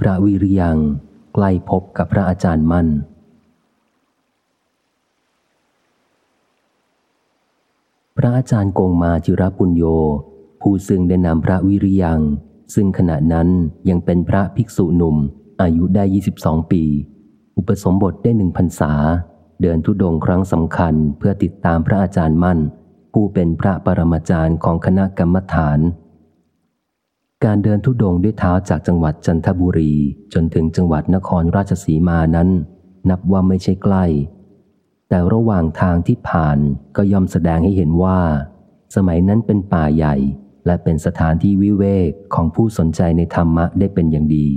พระวิริยังใกล้พบกับพระอาจารย์มั่น พระอาจารย์กงมาจิรปุญโย ผู้ซึ่งได้นำพระวิริยัง ซึ่งขณะนั้นยังเป็นพระภิกษุหนุ่ม อายุได้ 22 ปี อุปสมบทได้หนึ่งพรรษา เดินทุดงครั้งสำคัญเพื่อติดตามพระอาจารย์มั่น ผู้เป็นพระปรมาจารย์ของคณะกรรมฐาน การเดินทุดงด้วยเท้าจากจังหวัดจันทบุรีจนถึงจังหวัดนครราชสีมานั้น นับว่าไม่ใช่ใกล้ แต่ระหว่างทางที่ผ่านก็ย่อมแสดงให้เห็นว่า สมัยนั้นเป็นป่าใหญ่ และเป็นสถานที่วิเวกของผู้สนใจในธรรมะได้เป็นอย่างดี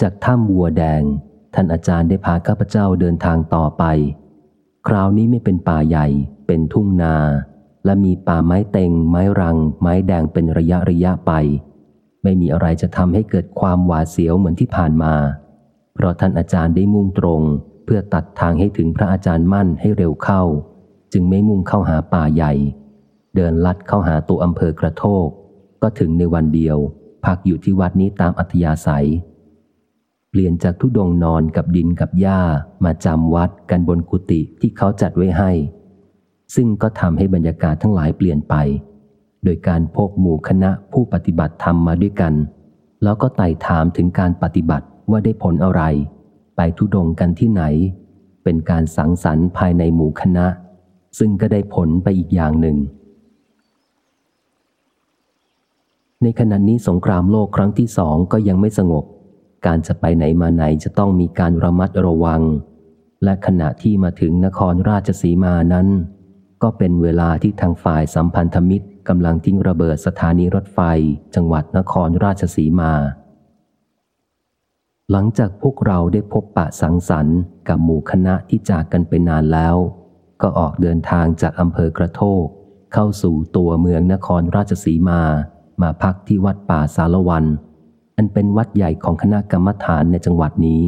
จากถ้ำวัวแดง ท่านอาจารย์ได้พาข้าพเจ้าเดินทางต่อไป คราวนี้ไม่เป็นป่าใหญ่ เป็นทุ่งนา และมีป่าไม้เต็ง ไม้รัง ไม้แดงเป็นระยะระยะไป ไม่มีอะไรจะทำให้เกิดความหวาดเสียวเหมือนที่ผ่านมา เพราะท่านอาจารย์ได้มุ่งตรง เพื่อตัดทางให้ถึงพระอาจารย์มั่นให้เร็วเข้า จึงไม่มุ่งเข้าหาป่าใหญ่ เดินลัดเข้าหาตัวอำเภอกระโทก ก็ถึงในวันเดียว พักอยู่ที่วัดนี้ตามอัธยาศัย เปลี่ยนจากทุดงนอนกับดินกับหญ้ามาจำวัดกันบนกุฏิที่เขาจัดไว้ให้ ซึ่งก็ทำให้บรรยากาศทั้งหลายเปลี่ยนไป โดยการพบหมู่คณะผู้ปฏิบัติธรรมมาด้วยกัน แล้วก็ไต่ถามถึงการปฏิบัติว่าได้ผลอะไร ไปทุดงกันที่ไหน เป็นการสังสรรค์ภายในหมู่คณะ ซึ่งก็ได้ผลไปอีกอย่างหนึ่ง ในขณะนี้สงครามโลกครั้งที่สองก็ยังไม่สงบ การจะไปไหนมาไหนจะต้องมีการระมัดระวัง และขณะที่มาถึงนครราชสีมานั้น ก็เป็นเวลาที่ทางฝ่ายสัมพันธมิตรกำลังทิ้งระเบิดสถานีรถไฟ จังหวัดนครราชสีมา หลังจากพวกเราได้พบปะสังสรรค์กับหมู่คณะที่จากกันไปนานแล้ว ก็ออกเดินทางจากอำเภอกระโทก เข้าสู่ตัวเมืองนครราชสีมา มาพักที่วัดป่าสารวัน อันเป็นวัดใหญ่ของคณะกรรมฐานในจังหวัดนี้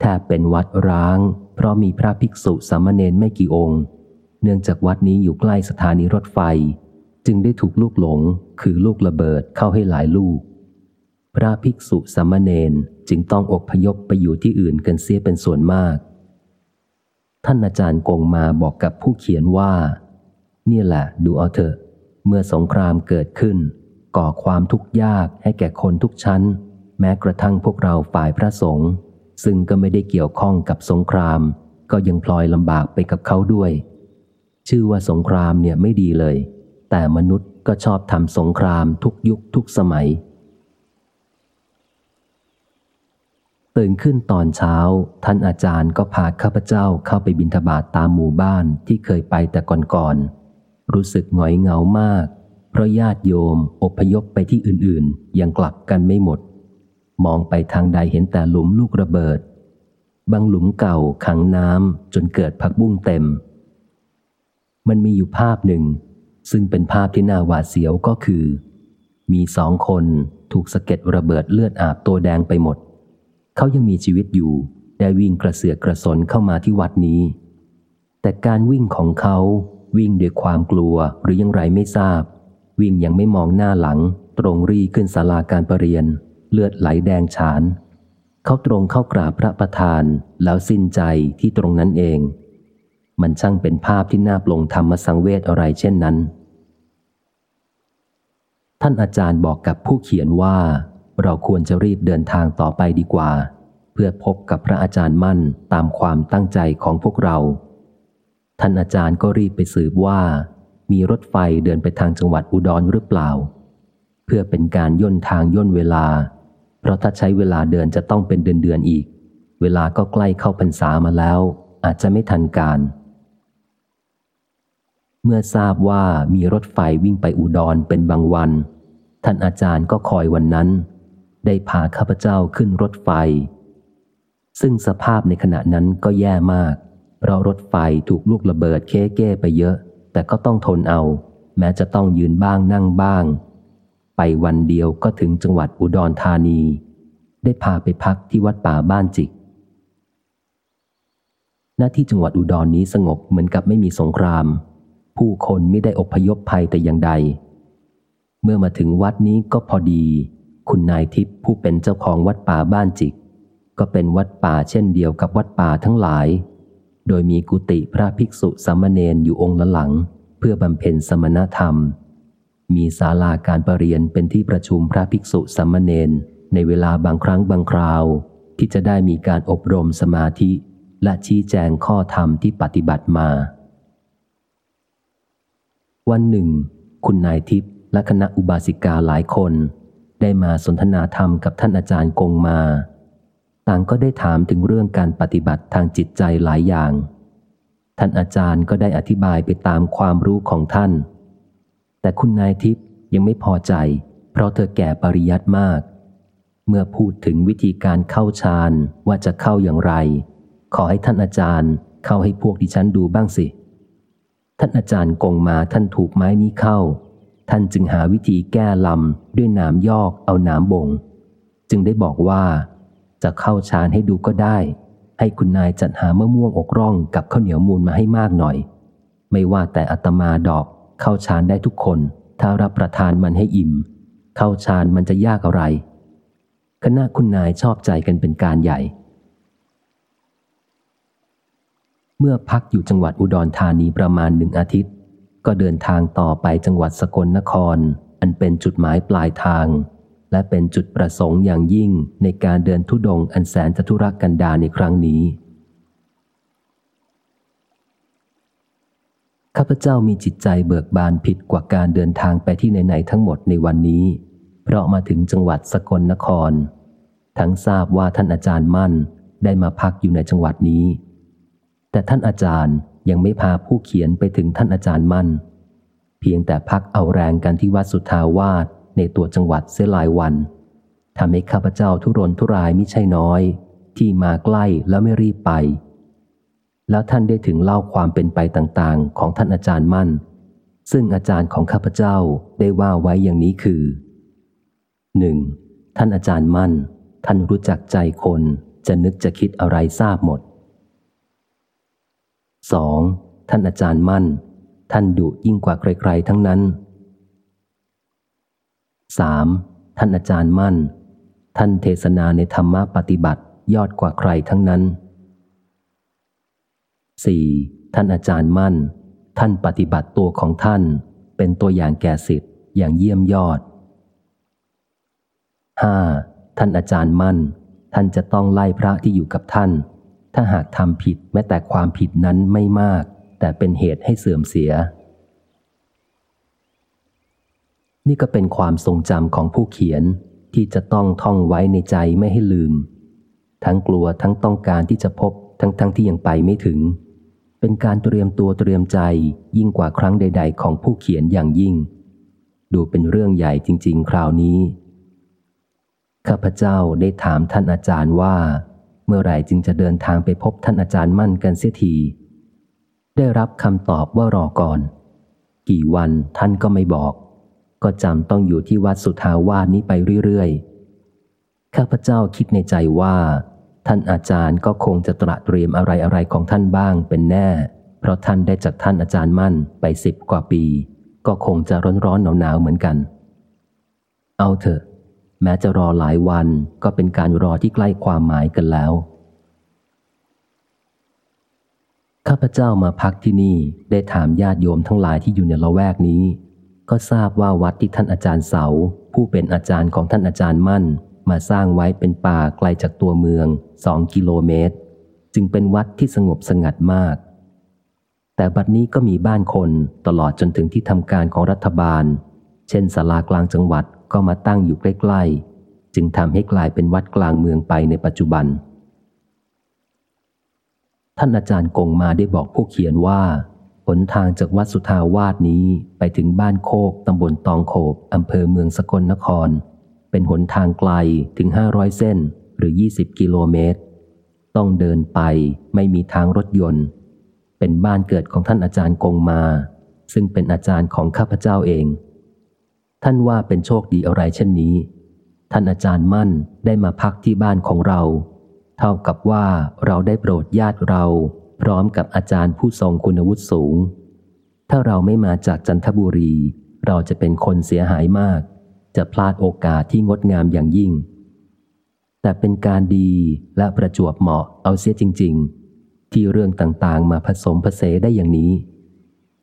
แทบเป็นวัดร้าง เพราะมีพระภิกษุสามเณรไม่กี่องค์ เนื่องจากวัดนี้อยู่ใกล้สถานีรถไฟ จึงได้ถูกลูกหลงคือลูกระเบิดเข้าให้หลายลูก พระภิกษุสามเณรจึงต้องอบพยพไปอยู่ที่อื่นกันเสียเป็นส่วนมาก ท่านอาจารย์กงมาบอกกับผู้เขียนว่านี่แหละดูเอาเถอะ เมื่อสงครามเกิดขึ้น ก่อความทุกข์ยากให้แก่คนทุกชั้น แม้กระทั่งพวกเราฝ่ายพระสงฆ์ซึ่งก็ไม่ได้เกี่ยวข้องกับสงคราม ก็ยังพลอยลำบากไปกับเขาด้วย ชื่อว่าสงครามเนี่ยไม่ดีเลย แต่มนุษย์ก็ชอบทำสงครามทุกยุคทุกสมัย ตื่นขึ้นตอนเช้า ท่านอาจารย์ก็พาข้าพเจ้าเข้าไปบินทบาทตามหมู่บ้านที่เคยไปแต่ก่อนๆรู้สึกหงอยเหงามาก เพราะญาติโยมอพยพไปที่อื่นๆ ยังกลับกันไม่หมด มองไปทางใดเห็นแต่หลุมลูกระเบิด บางหลุมเก่าขังน้ำจนเกิดผักบุ้งเต็ม มันมีอยู่ภาพหนึ่ง ซึ่งเป็นภาพที่น่าหวาดเสียวก็คือ มีสองคนถูกสะเก็ดระเบิดเลือดอาบตัวแดงไปหมด เขายังมีชีวิตอยู่ ได้วิ่งกระเสือกกระสนเข้ามาที่วัดนี้ แต่การวิ่งของเขาวิ่งด้วยความกลัวหรือยังไรไม่ทราบ วิ่งยังไม่มองหน้าหลัง ตรงรีขึ้นศาลาการประเรียน เลือดไหลแดงฉาน เขาตรงเข้ากราบพระประธานแล้วสิ้นใจที่ตรงนั้นเอง มันช่างเป็นภาพที่น่าปลงธรรมสังเวชอะไรเช่นนั้น ท่านอาจารย์บอกกับผู้เขียนว่า เราควรจะรีบเดินทางต่อไปดีกว่า เพื่อพบกับพระอาจารย์มั่นตามความตั้งใจของพวกเรา ท่านอาจารย์ก็รีบไปสืบว่า มีรถไฟเดินไปทางจังหวัดอุดรหรือเปล่า เพื่อเป็นการย่นทางย่นเวลา เพราะถ้าใช้เวลาเดินจะต้องเป็นเดือนเดือนอีก เวลาก็ใกล้เข้าพรรษามาแล้วอาจจะไม่ทันการ เมื่อทราบว่ามีรถไฟวิ่งไปอุดรเป็นบางวัน ท่านอาจารย์ก็คอยวันนั้น ได้พาข้าพเจ้าขึ้นรถไฟ ซึ่งสภาพในขณะนั้นก็แย่มาก เพราะรถไฟถูกลูกระเบิดเคเก้ไปเยอะ แต่ก็ต้องทนเอา แม้จะต้องยืนบ้างนั่งบ้าง ไปวันเดียวก็ถึงจังหวัดอุดรธานี ได้พาไปพักที่วัดป่าบ้านจิกหน้าที่จังหวัดอุดรนนี้สงบเหมือนกับไม่มีสงคราม ผู้คนไม่ได้อพยพภัยแต่อย่างใด เมื่อมาถึงวัดนี้ก็พอดี คุณนายทิพย์ผู้เป็นเจ้าของวัดป่าบ้านจิก ก็เป็นวัดป่าเช่นเดียวกับวัดป่าทั้งหลาย โดยมีกุฏิพระภิกษุสามเณรอยู่องค์ละหลัง เพื่อบำเพ็ญสมณธรรม มีศาลาการประเรียนเป็นที่ประชุมพระภิกษุสามเณรในเวลาบางครั้งบางคราว ที่จะได้มีการอบรมสมาธิ และชี้แจงข้อธรรมที่ปฏิบัติมา วันหนึ่ง คุณนายทิพย์และคณะอุบาสิกาหลายคน ได้มาสนทนาธรรมกับท่านอาจารย์กงมา ต่างก็ได้ถามถึงเรื่องการปฏิบัติทางจิตใจหลายอย่าง ท่านอาจารย์ก็ได้อธิบายไปตามความรู้ของท่าน แต่คุณนายทิพย์ยังไม่พอใจ เพราะเธอแก่ปริยัติมาก เมื่อพูดถึงวิธีการเข้าฌานว่าจะเข้าอย่างไร ขอให้ท่านอาจารย์เข้าให้พวกดิฉันดูบ้างสิ ท่านอาจารย์กงมาท่านถูกไม้นี้เข้า ท่านจึงหาวิธีแก้ลำด้วยหนามยอกเอาหนามบ่งจึงได้บอกว่า จะเข้าฌานให้ดูก็ได้ ให้คุณนายจัดหามะม่วงอกร่องกับข้าวเหนียวมูลมาให้มากหน่อย ไม่ว่าแต่อัตมาดอกเข้าฌานได้ทุกคน ถ้ารับประทานมันให้อิ่ม เข้าฌานมันจะยากอะไรคณะคุณนายชอบใจกันเป็นการใหญ่ เมื่อพักอยู่จังหวัดอุดรธานีประมาณหนึ่งอาทิตย์ ก็เดินทางต่อไปจังหวัดสกลนคร อันเป็นจุดหมายปลายทาง และเป็นจุดประสงค์อย่างยิ่งในการเดินทุดงค์อันแสนจะทุรกันดารในครั้งนี้ข้าพเจ้ามีจิตใจเบิกบานผิดกว่าการเดินทางไปที่ไหนๆทั้งหมดในวันนี้ เพราะมาถึงจังหวัดสกลนคร ทั้งทราบว่าท่านอาจารย์มั่นได้มาพักอยู่ในจังหวัดนี้ แต่ท่านอาจารย์ยังไม่พาผู้เขียนไปถึงท่านอาจารย์มั่น เพียงแต่พักเอาแรงกันที่วัดสุทธาวาสในตัวจังหวัดเสียหลายวันทำให้ข้าพเจ้าทุรนทุรายมิใช่น้อย ที่มาใกล้แล้วไม่รีบไป แล้วท่านได้ถึงเล่าความเป็นไปต่างๆ ของท่านอาจารย์มั่น ซึ่งอาจารย์ของข้าพเจ้าได้ว่าไว้อย่างนี้คือหนึ่งท่านอาจารย์มั่น ท่านรู้จักใจคนจะนึกจะคิดอะไรทราบหมด 2. ท่านอาจารย์มั่น ท่านดุยิ่งกว่าใครๆทั้งนั้น 3. ท่านอาจารย์มั่น ท่านเทศนาในธรรมะปฏิบัติยอดกว่าใครทั้งนั้น 4. ท่านอาจารย์มั่น ท่านปฏิบัติตัวของท่าน เป็นตัวอย่างแก่สิทธิ์อย่างเยี่ยมยอด 5. ท่านอาจารย์มั่น ท่านจะต้องไล่พระที่อยู่กับท่าน ถ้าหากทำผิดแม้แต่ความผิดนั้นไม่มาก แต่เป็นเหตุให้เสื่อมเสีย นี่ก็เป็นความทรงจำของผู้เขียนที่จะต้องท่องไว้ในใจไม่ให้ลืม ทั้งกลัวทั้งต้องการที่จะพบทั้งทั้งที่ยังไปไม่ถึง เป็นการเตรียมตัวเตรียมใจยิ่งกว่าครั้งใด ๆ ของผู้เขียนอย่างยิ่ง ดูเป็นเรื่องใหญ่จริง ๆ คราวนี้ ข้าพเจ้าได้ถามท่านอาจารย์ว่า มื่อไหร่จึงจะเดินทางไปพบท่านอาจารย์มั่นกันเสียที ได้รับคำตอบว่ารอก่อน กี่วันท่านก็ไม่บอก ก็จำต้องอยู่ที่วัดสุทาวาสนี้ไปเรื่อยๆ ข้าพเจ้าคิดในใจว่า ท่านอาจารย์ก็คงจะตระเตรียมอะไรอะไรของท่านบ้างเป็นแน่ เพราะท่านได้จากท่านอาจารย์มั่นไปสิบกว่าปี ก็คงจะร้อนๆหนาวๆเหมือนกัน เอาเถอะ แม้จะรอหลายวันก็เป็นการรอที่ใกล้ความหมายกันแล้ว ข้าพเจ้ามาพักที่นี่ได้ถามญาติโยมทั้งหลายที่อยู่ในละแวกนี้ ก็ทราบว่าวัดที่ท่านอาจารย์เสา ผู้เป็นอาจารย์ของท่านอาจารย์มั่น มาสร้างไว้เป็นป่าไกลจากตัวเมืองสองกิโลเมตร จึงเป็นวัดที่สงบสงัดมาก แต่บัดนี้ก็มีบ้านคนตลอดจนถึงที่ทำการของรัฐบาล เช่นศาลากลางจังหวัด ก็มาตั้งอยู่ใกล้ๆ จึงทำให้กลายเป็นวัดกลางเมืองไปในปัจจุบัน ท่านอาจารย์กงมาได้บอกผู้เขียนว่าหนทางจากวัดสุทาวาสนี้ไปถึงบ้านโคกตำบลตองโขบอำเภอเมืองสกลนคร เป็นหนทางไกลถึง 500 เส้นหรือ 20 กิโลเมตร ต้องเดินไปไม่มีทางรถยนต์ เป็นบ้านเกิดของท่านอาจารย์กงมา ซึ่งเป็นอาจารย์ของข้าพเจ้าเอง ท่านว่าเป็นโชคดีอะไรเช่นนี้ ท่านอาจารย์มั่นได้มาพักที่บ้านของเรา เท่ากับว่าเราได้โปรดญาติเรา พร้อมกับอาจารย์ผู้ทรงคุณวุฒิสูง ถ้าเราไม่มาจากจันทบุรี เราจะเป็นคนเสียหายมาก จะพลาดโอกาสที่งดงามอย่างยิ่ง แต่เป็นการดีและประจวบเหมาะเอาเสียจริง ๆ ที่เรื่องต่างๆ มาผสมผสได้อย่างนี้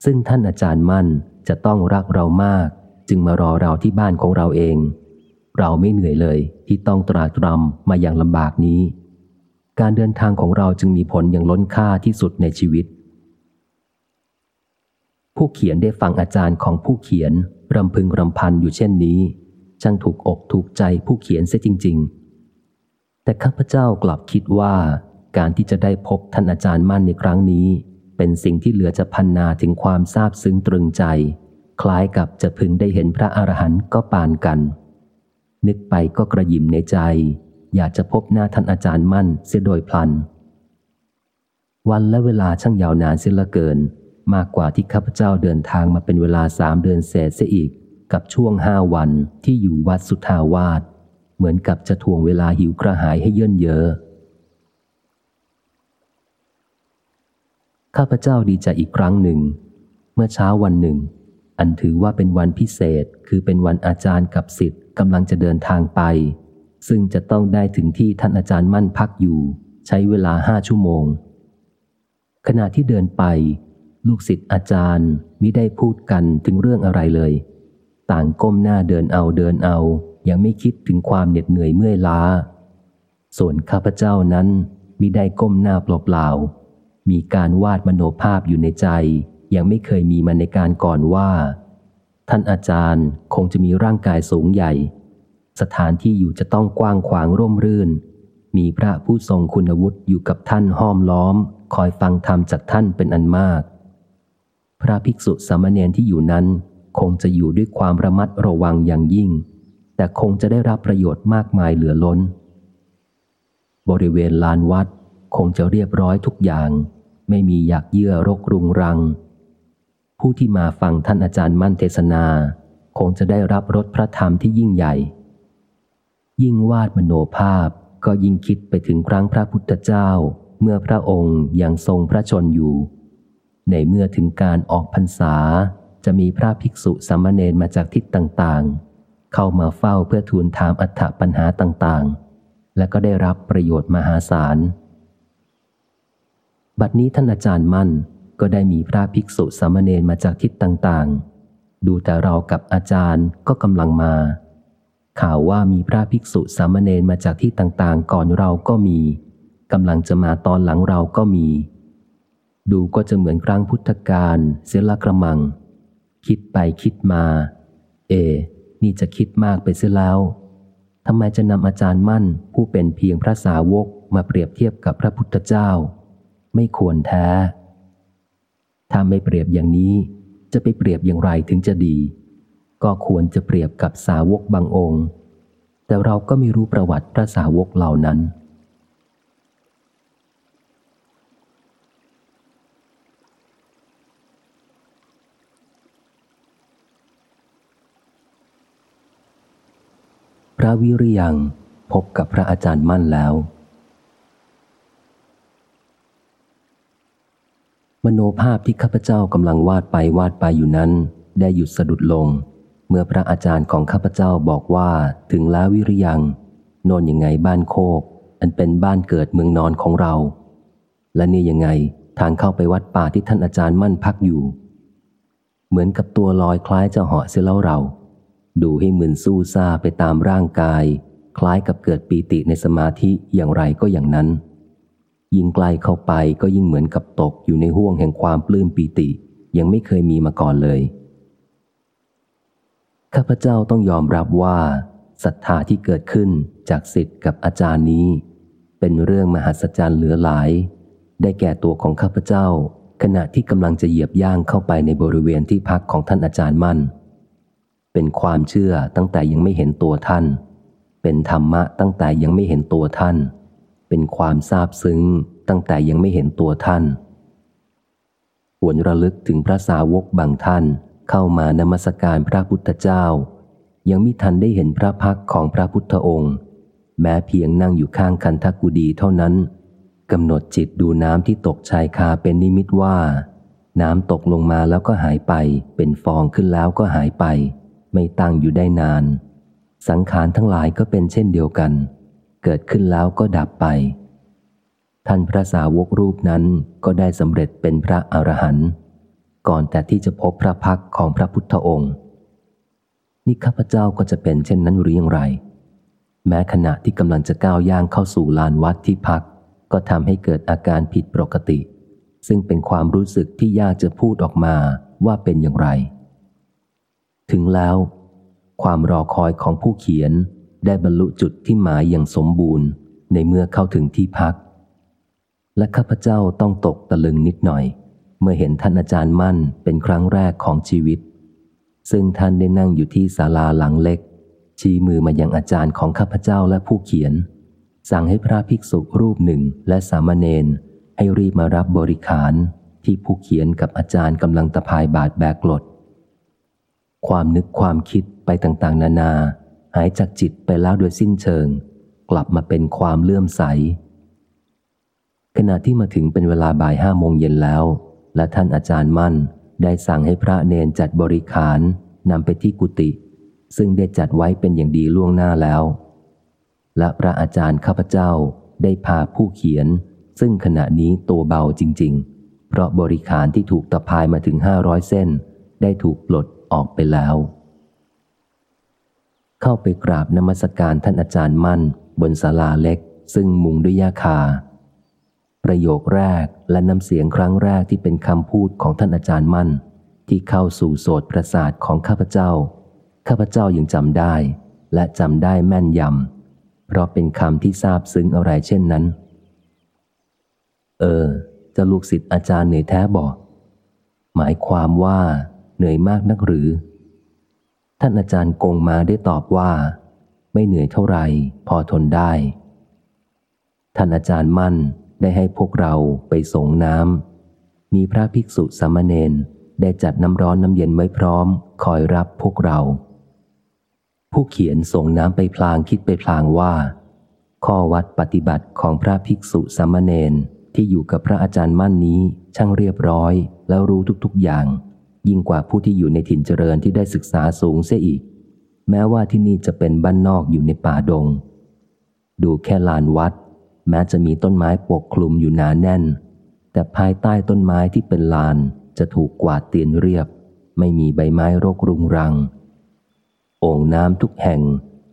ซึ่งท่านอาจารย์มั่นจะต้องรักเรามาก จึงมารอเราที่บ้านของเราเอง เราไม่เหนื่อยเลยที่ต้องตราตรำมาอย่างลำบากนี้ การเดินทางของเราจึงมีผลอย่างล้นค่าที่สุดในชีวิต ผู้เขียนได้ฟังอาจารย์ของผู้เขียนรำพึงรำพันอยู่เช่นนี้ช่างถูกอกถูกใจผู้เขียนเสียจริง ๆ แต่ข้าพเจ้ากลับคิดว่า การที่จะได้พบท่านอาจารย์มั่นในครั้งนี้ เป็นสิ่งที่เหลือจะพันนาถึงความซาบซึ้งตรึงใจ คล้ายกับจะพึงได้เห็นพระอรหันต์ก็ปานกัน นึกไปก็กระยิมในใจ อยากจะพบหน้าท่านอาจารย์มั่นเสียโดยพลัน วันและเวลาช่างยาวนานเสียละเกิน มากกว่าที่ข้าพเจ้าเดินทางมาเป็นเวลาสามเดือนเศษเสียอีก กับช่วงห้าวันที่อยู่วัดสุทาวาสเหมือนกับจะทวงเวลาหิวกระหายให้เย่นเยอะข้าพเจ้าดีใจอีกครั้งหนึ่ง เมื่อเช้าวันหนึ่ง อันถือว่าเป็นวันพิเศษคือเป็นวันอาจารย์กับสิทธิ์กำลังจะเดินทางไป ซึ่งจะต้องได้ถึงที่ท่านอาจารย์มั่นพักอยู่ ใช้เวลาห้าชั่วโมง ขณะที่เดินไป ลูกศิษย์อาจารย์มิได้พูดกันถึงเรื่องอะไรเลย ต่างก้มหน้าเดินเอาเดินเอา ยังไม่คิดถึงความเหน็ดเหนื่อยเมื่อยล้า ส่วนข้าพเจ้านั้นมิได้ก้มหน้าเปล่าๆมีการวาดมโนภาพอยู่ในใจ ยังไม่เคยมีมาในการก่อนว่า ท่านอาจารย์คงจะมีร่างกายสูงใหญ่ สถานที่อยู่จะต้องกว้างขวางร่มรื่น มีพระผู้ทรงคุณวุฒิอยู่กับท่านห้อมล้อม คอยฟังธรรมจากท่านเป็นอันมาก พระภิกษุสามเณรที่อยู่นั้น คงจะอยู่ด้วยความระมัดระวังอย่างยิ่ง แต่คงจะได้รับประโยชน์มากมายเหลือล้น บริเวณลานวัดคงจะเรียบร้อยทุกอย่าง ไม่มีอยากเยื่อรกรุงรัง ผู้ที่มาฟังท่านอาจารย์มั่นเทศนา คงจะได้รับรสพระธรรมที่ยิ่งใหญ่ ยิ่งวาดมโนภาพก็ยิ่งคิดไปถึงครั้งพระพุทธเจ้า เมื่อพระองค์ยังทรงพระชนอยู่ ในเมื่อถึงการออกพรรษา จะมีพระภิกษุสามเณรมาจากทิศต่างๆ เข้ามาเฝ้าเพื่อทูลถามอัฐปัญหาต่างๆ และก็ได้รับประโยชน์มหาศาลบัดนี้ท่านอาจารย์มั่น ก็ได้มีพระภิกษุสามเณรมาจากทิศต่างๆ ดูแต่เรากับอาจารย์ก็กำลังมา ข่าวว่ามีพระภิกษุสามเณรมาจากที่ต่างๆ ก่อนเราก็มีกำลังจะมาตอนหลังเราก็มี ดูก็จะเหมือนครั้งพุทธกาลเสียละกระมัง คิดไปคิดมา เอ นี่จะคิดมากไปเสียแล้วทำไมจะนำอาจารย์มั่นผู้เป็นเพียงพระสาวกมาเปรียบเทียบกับพระพุทธเจ้า ไม่ควรแท้ ถ้าไม่เปรียบอย่างนี้ จะไปเปรียบอย่างไรถึงจะดี ก็ควรจะเปรียบกับสาวกบางองค์ แต่เราก็ไม่รู้ประวัติพระสาวกเหล่านั้นพระวิริยังพบกับพระอาจารย์มั่นแล้ว มโนภาพที่ข้าพเจ้ากำลังวาดไปวาดไปอยู่นั้น ได้หยุดสะดุดลง เมื่อพระอาจารย์ของข้าพเจ้าบอกว่าถึงแล้ววิริยัง โนนยังไงบ้านโคก อันเป็นบ้านเกิดเมืองนอนของเรา และนี่ยังไงทางเข้าไปวัดป่าที่ท่านอาจารย์มั่นพักอยู่ เหมือนกับตัวลอยคล้ายจะเหาะเสียแล้วเรา ดูให้มึนสู้ซาไปตามร่างกาย คล้ายกับเกิดปีติในสมาธิอย่างไรก็อย่างนั้น ยิ่งไกลเข้าไปก็ยิ่งเหมือนกับตกอยู่ในห่วงแห่งความปลื้มปีติ ยังไม่เคยมีมาก่อนเลย ข้าพเจ้าต้องยอมรับว่าศรัทธาที่เกิดขึ้นจากสิทธิ์กับอาจารย์นี้ เป็นเรื่องมหัศจรรย์เหลือหลาย ได้แก่ตัวของข้าพเจ้า ขณะที่กำลังจะเหยียบย่างเข้าไปในบริเวณที่พักของท่านอาจารย์มั่น เป็นความเชื่อตั้งแต่ยังไม่เห็นตัวท่าน เป็นธรรมะตั้งแต่ยังไม่เห็นตัวท่าน เป็นความซาบซึ้งตั้งแต่ยังไม่เห็นตัวท่านหวนระลึกถึงพระสาวกบางท่านเข้ามานมัสการพระพุทธเจ้า ยังมิทันได้เห็นพระพักของพระพุทธองค์ แม้เพียงนั่งอยู่ข้างคันทกุดีเท่านั้นกำหนดจิตดูน้ำที่ตกชายคาเป็นนิมิตว่า น้ำตกลงมาแล้วก็หายไป เป็นฟองขึ้นแล้วก็หายไป ไม่ตั้งอยู่ได้นาน สังขารทั้งหลายก็เป็นเช่นเดียวกัน เกิดขึ้นแล้วก็ดับไป ท่านพระสาวกรูปนั้นก็ได้สำเร็จเป็นพระอรหันต์ก่อนแต่ที่จะพบพระพักของพระพุทธองค์ นี่ข้าพเจ้าก็จะเป็นเช่นนั้นหรือยังไร แม้ขณะที่กำลังจะก้าวย่างเข้าสู่ลานวัดที่พัก ก็ทำให้เกิดอาการผิดปกติ ซึ่งเป็นความรู้สึกที่ยากจะพูดออกมาว่าเป็นอย่างไร ถึงแล้ว ความรอคอยของผู้เขียน ได้บรรลุจุดที่หมายอย่างสมบูรณ์ ในเมื่อเข้าถึงที่พัก และข้าพเจ้าต้องตกตะลึงนิดหน่อย เมื่อเห็นท่านอาจารย์มั่นเป็นครั้งแรกของชีวิต ซึ่งท่านได้นั่งอยู่ที่ศาลาหลังเล็ก ชี้มือมายังอาจารย์ของข้าพเจ้าและผู้เขียน สั่งให้พระภิกษุรูปหนึ่งและสามเณรให้รีบมารับบริขารที่ผู้เขียนกับอาจารย์กำลังตะพายบาดแบกหลดความนึกความคิดไปต่างๆ นานา หายจากจิตไปแล้วโดยสิ้นเชิง กลับมาเป็นความเลื่อมใส ขณะที่มาถึงเป็นเวลาบ่ายห้าโมงเย็นแล้ว และท่านอาจารย์มั่นได้สั่งให้พระเนนจัดบริขารนำไปที่กุฏิซึ่งได้จัดไว้เป็นอย่างดีล่วงหน้าแล้ว และพระอาจารย์ข้าพเจ้าได้พาผู้เขียน ซึ่งขณะนี้ตัวเบาจริง ๆ เพราะบริขารที่ถูกตะพายมาถึงห้าร้อยเส้น ได้ถูกปลดออกไปแล้ว เข้าไปกราบนมัสการท่านอาจารย์มั่น บนศาลาเล็ก ซึ่งมุงด้วยยาคา ประโยคแรกและน้ำเสียงครั้งแรกที่เป็นคำพูดของท่านอาจารย์มั่น ที่เข้าสู่โสตประสาทของข้าพเจ้า ข้าพเจ้ายังจำได้ และจำได้แม่นยำเพราะเป็นคำที่ทราบซึ้งอะไรเช่นนั้น เออ จะลูกศิษย์อาจารย์เหนื่อยแท้บอก หมายความว่าเหนื่อยมากนักหรือ ท่านอาจารย์กงมาได้ตอบว่า ไม่เหนื่อยเท่าไหร่พอทนได้ ท่านอาจารย์มั่นได้ให้พวกเราไปส่งน้ำมีพระภิกษุสามเณรได้จัดน้ำร้อนน้ำเย็นไว้พร้อม คอยรับพวกเรา ผู้เขียนส่งน้ำไปพลางคิดไปพลางว่า ข้อวัดปฏิบัติของพระภิกษุสามเณรที่อยู่กับพระอาจารย์มั่นนี้ช่างเรียบร้อยแล้วรู้ทุกๆอย่าง ยิ่งกว่าผู้ที่อยู่ในถิ่นเจริญที่ได้ศึกษาสูงเสียอีก แม้ว่าที่นี่จะเป็นบ้านนอกอยู่ในป่าดง ดูแค่ลานวัด แม้จะมีต้นไม้ปกคลุมอยู่หนาแน่น แต่ภายใต้ต้นไม้ที่เป็นลานจะถูกกวาดเตียนเรียบ ไม่มีใบไม้รกรุงรัง โอ่งน้ำทุกแห่ง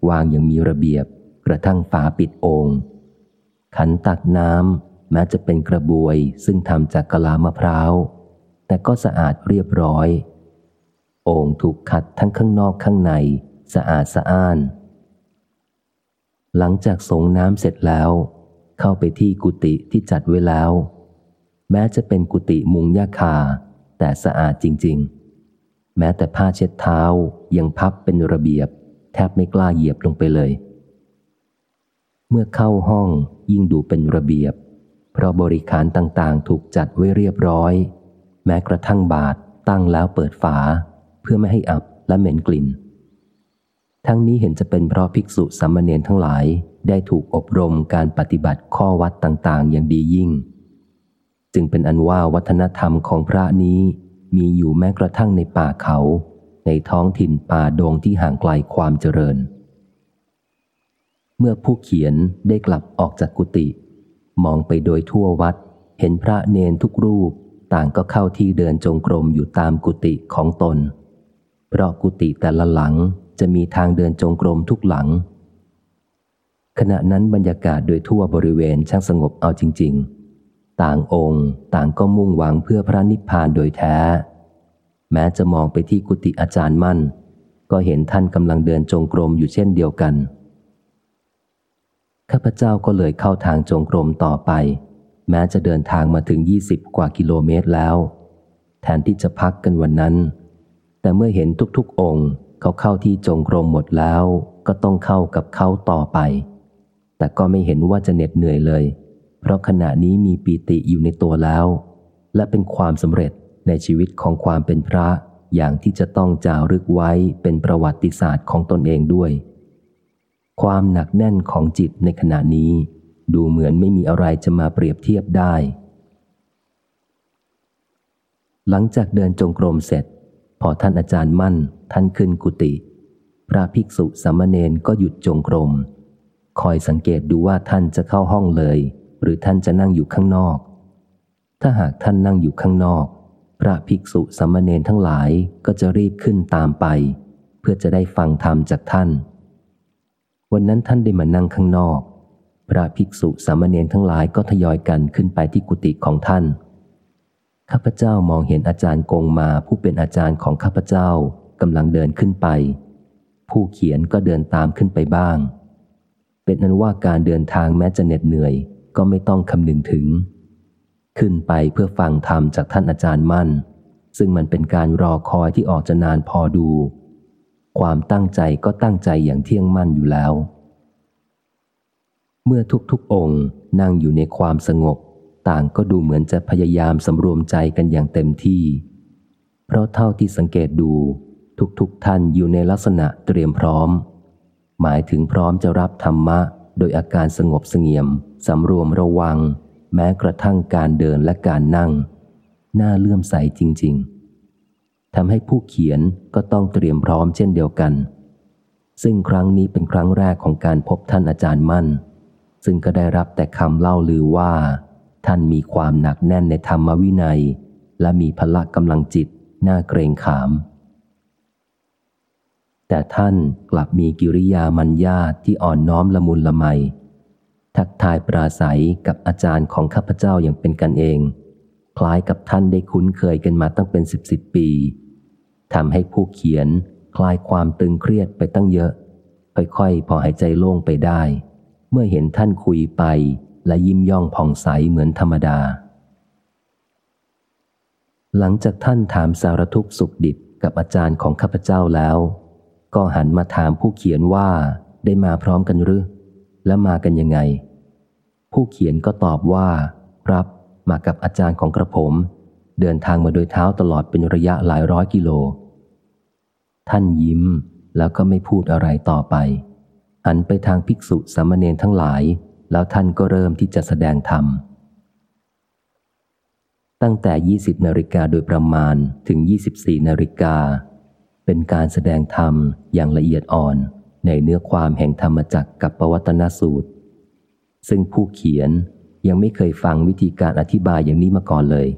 วางอย่างมีระเบียบ กระทั่งฝาปิดโอ่งขันตักน้ำแม้จะเป็นกระบวยซึ่งทำจากกะลามะพร้าว แต่ก็สะอาดเรียบร้อย โอ่งถูกขัดทั้งข้างนอกข้างใน สะอาดสะอ้าน หลังจากสงน้ำเสร็จแล้ว เข้าไปที่กุฏิที่จัดไว้แล้ว แม้จะเป็นกุฏิมุงยาคา แต่สะอาดจริง ๆ แม้แต่ผ้าเช็ดเท้ายังพับเป็นระเบียบ แทบไม่กล้าเหยียบลงไปเลย เมื่อเข้าห้องยิ่งดูเป็นระเบียบ เพราะบริขารต่างๆ ถูกจัดไว้เรียบร้อย แม้กระทั่งบาทตั้งแล้วเปิดฝา เพื่อไม่ให้อับและเหม็นกลิ่น ทั้งนี้เห็นจะเป็นเพราะภิกษุสามเณรทั้งหลายได้ถูกอบรมการปฏิบัติข้อวัดต่างๆ อย่างดียิ่ง จึงเป็นอันว่าวัฒนธรรมของพระนี้มีอยู่แม้กระทั่งในป่าเขา ในท้องถิ่นป่าดงที่ห่างไกลความเจริญ เมื่อผู้เขียนได้กลับออกจากกุฏิมองไปโดยทั่ววัด เห็นพระเนนทุกรูป ต่างก็เข้าที่เดินจงกรมอยู่ตามกุฏิของตน เพราะกุฏิแต่ละหลังจะมีทางเดินจงกรมทุกหลัง ขณะนั้นบรรยากาศโดยทั่วบริเวณช่างสงบเอาจริง ๆ ต่างองค์ต่างก็มุ่งหวังเพื่อพระนิพพานโดยแท้ แม้จะมองไปที่กุฏิอาจารย์มั่น ก็เห็นท่านกำลังเดินจงกรมอยู่เช่นเดียวกันข้าพเจ้าก็เลยเข้าทางจงกรมต่อไป แม้จะเดินทางมาถึง 20 กว่ากิโลเมตรแล้ว แทนที่จะพักกันวันนั้น แต่เมื่อเห็นทุกๆองค์เขาเข้าที่จงกรมหมดแล้ว ก็ต้องเข้ากับเขาต่อไป แต่ก็ไม่เห็นว่าจะเหน็ดเหนื่อยเลย เพราะขณะนี้มีปีติอยู่ในตัวแล้ว และเป็นความสำเร็จในชีวิตของความเป็นพระอย่างที่จะต้องจารึกไว้เป็นประวัติศาสตร์ของตนเองด้วย ความหนักแน่นของจิตในขณะนี้ ดูเหมือนไม่มีอะไรจะมาเปรียบเทียบได้ หลังจากเดินจงกรมเสร็จ พอท่านอาจารย์มั่น ท่านขึ้นกุฏิพระภิกษุสามเณรก็หยุดจงกรม คอยสังเกตดูว่าท่านจะเข้าห้องเลย หรือท่านจะนั่งอยู่ข้างนอก ถ้าหากท่านนั่งอยู่ข้างนอก พระภิกษุสามเณรทั้งหลายก็จะรีบขึ้นตามไป เพื่อจะได้ฟังธรรมจากท่าน วันนั้นท่านได้มานั่งข้างนอก พระภิกษุสามเณรทั้งหลายก็ทยอยกันขึ้นไปที่กุฏิของท่าน ข้าพเจ้ามองเห็นอาจารย์กงมาผู้เป็นอาจารย์ของข้าพเจ้ากำลังเดินขึ้นไป ผู้เขียนก็เดินตามขึ้นไปบ้าง เป็นนั้นว่าการเดินทางแม้จะเหน็ดเหนื่อย ก็ไม่ต้องคำนึงถึง ขึ้นไปเพื่อฟังธรรมจากท่านอาจารย์มั่น ซึ่งมันเป็นการรอคอยที่ออกจะนานพอดู ความตั้งใจก็ตั้งใจอย่างเที่ยงมั่นอยู่แล้ว เมื่อทุกๆองค์นั่งอยู่ในความสงบ ต่างก็ดูเหมือนจะพยายามสำรวมใจกันอย่างเต็มที่ เพราะเท่าที่สังเกตดู ทุกๆทท่านอยู่ในลักษณะเตรียมพร้อม หมายถึงพร้อมจะรับธรรมะ โดยอาการสงบเสงี่ยมสำรวมระวัง แม้กระทั่งการเดินและการนั่ง น่าเลื่อมใสจริง ๆทำให้ผู้เขียนก็ต้องเตรียมพร้อมเช่นเดียวกัน ซึ่งครั้งนี้เป็นครั้งแรกของการพบท่านอาจารย์มั่น ซึ่งก็ได้รับแต่คำเล่าลือว่า ท่านมีความหนักแน่นในธรรมวินัย และมีพละกำลังจิตน่าเกรงขาม แต่ท่านกลับมีกิริยามัญญาที่อ่อนน้อมละมุนละไม ทักทายปราศัยกับอาจารย์ของข้าพเจ้าอย่างเป็นกันเอง คล้ายกับท่านได้คุ้นเคยกันมาตั้งเป็นสิบสิบปีทำให้ผู้เขียนคลายความตึงเครียดไปตั้งเยอะค่อยๆพอหายใจโล่งไปได้ เมื่อเห็นท่านคุยไปและยิ้มย่องผ่องใสเหมือนธรรมดา หลังจากท่านถามสารทุกสุขดิบกับอาจารย์ของข้าพเจ้าแล้ว ก็หันมาถามผู้เขียนว่าได้มาพร้อมกันหรือ และมากันยังไง ผู้เขียนก็ตอบว่า ครับมากับอาจารย์ของกระผม เดินทางมาโดยเท้าตลอดเป็นระยะหลายร้อยกิโล ท่านยิ้มแล้วก็ไม่พูดอะไรต่อไป หันไปทางภิกษุสามเณรทั้งหลาย แล้วท่านก็เริ่มที่จะแสดงธรรม ตั้งแต่ 20 นาฬิกาโดยประมาณถึง 24 นาฬิกา เป็นการแสดงธรรมอย่างละเอียดอ่อนในเนื้อความแห่งธรรมจักกับปวัตนสูตร ซึ่งผู้เขียนยังไม่เคยฟังวิธีการอธิบายอย่างนี้มาก่อนเลย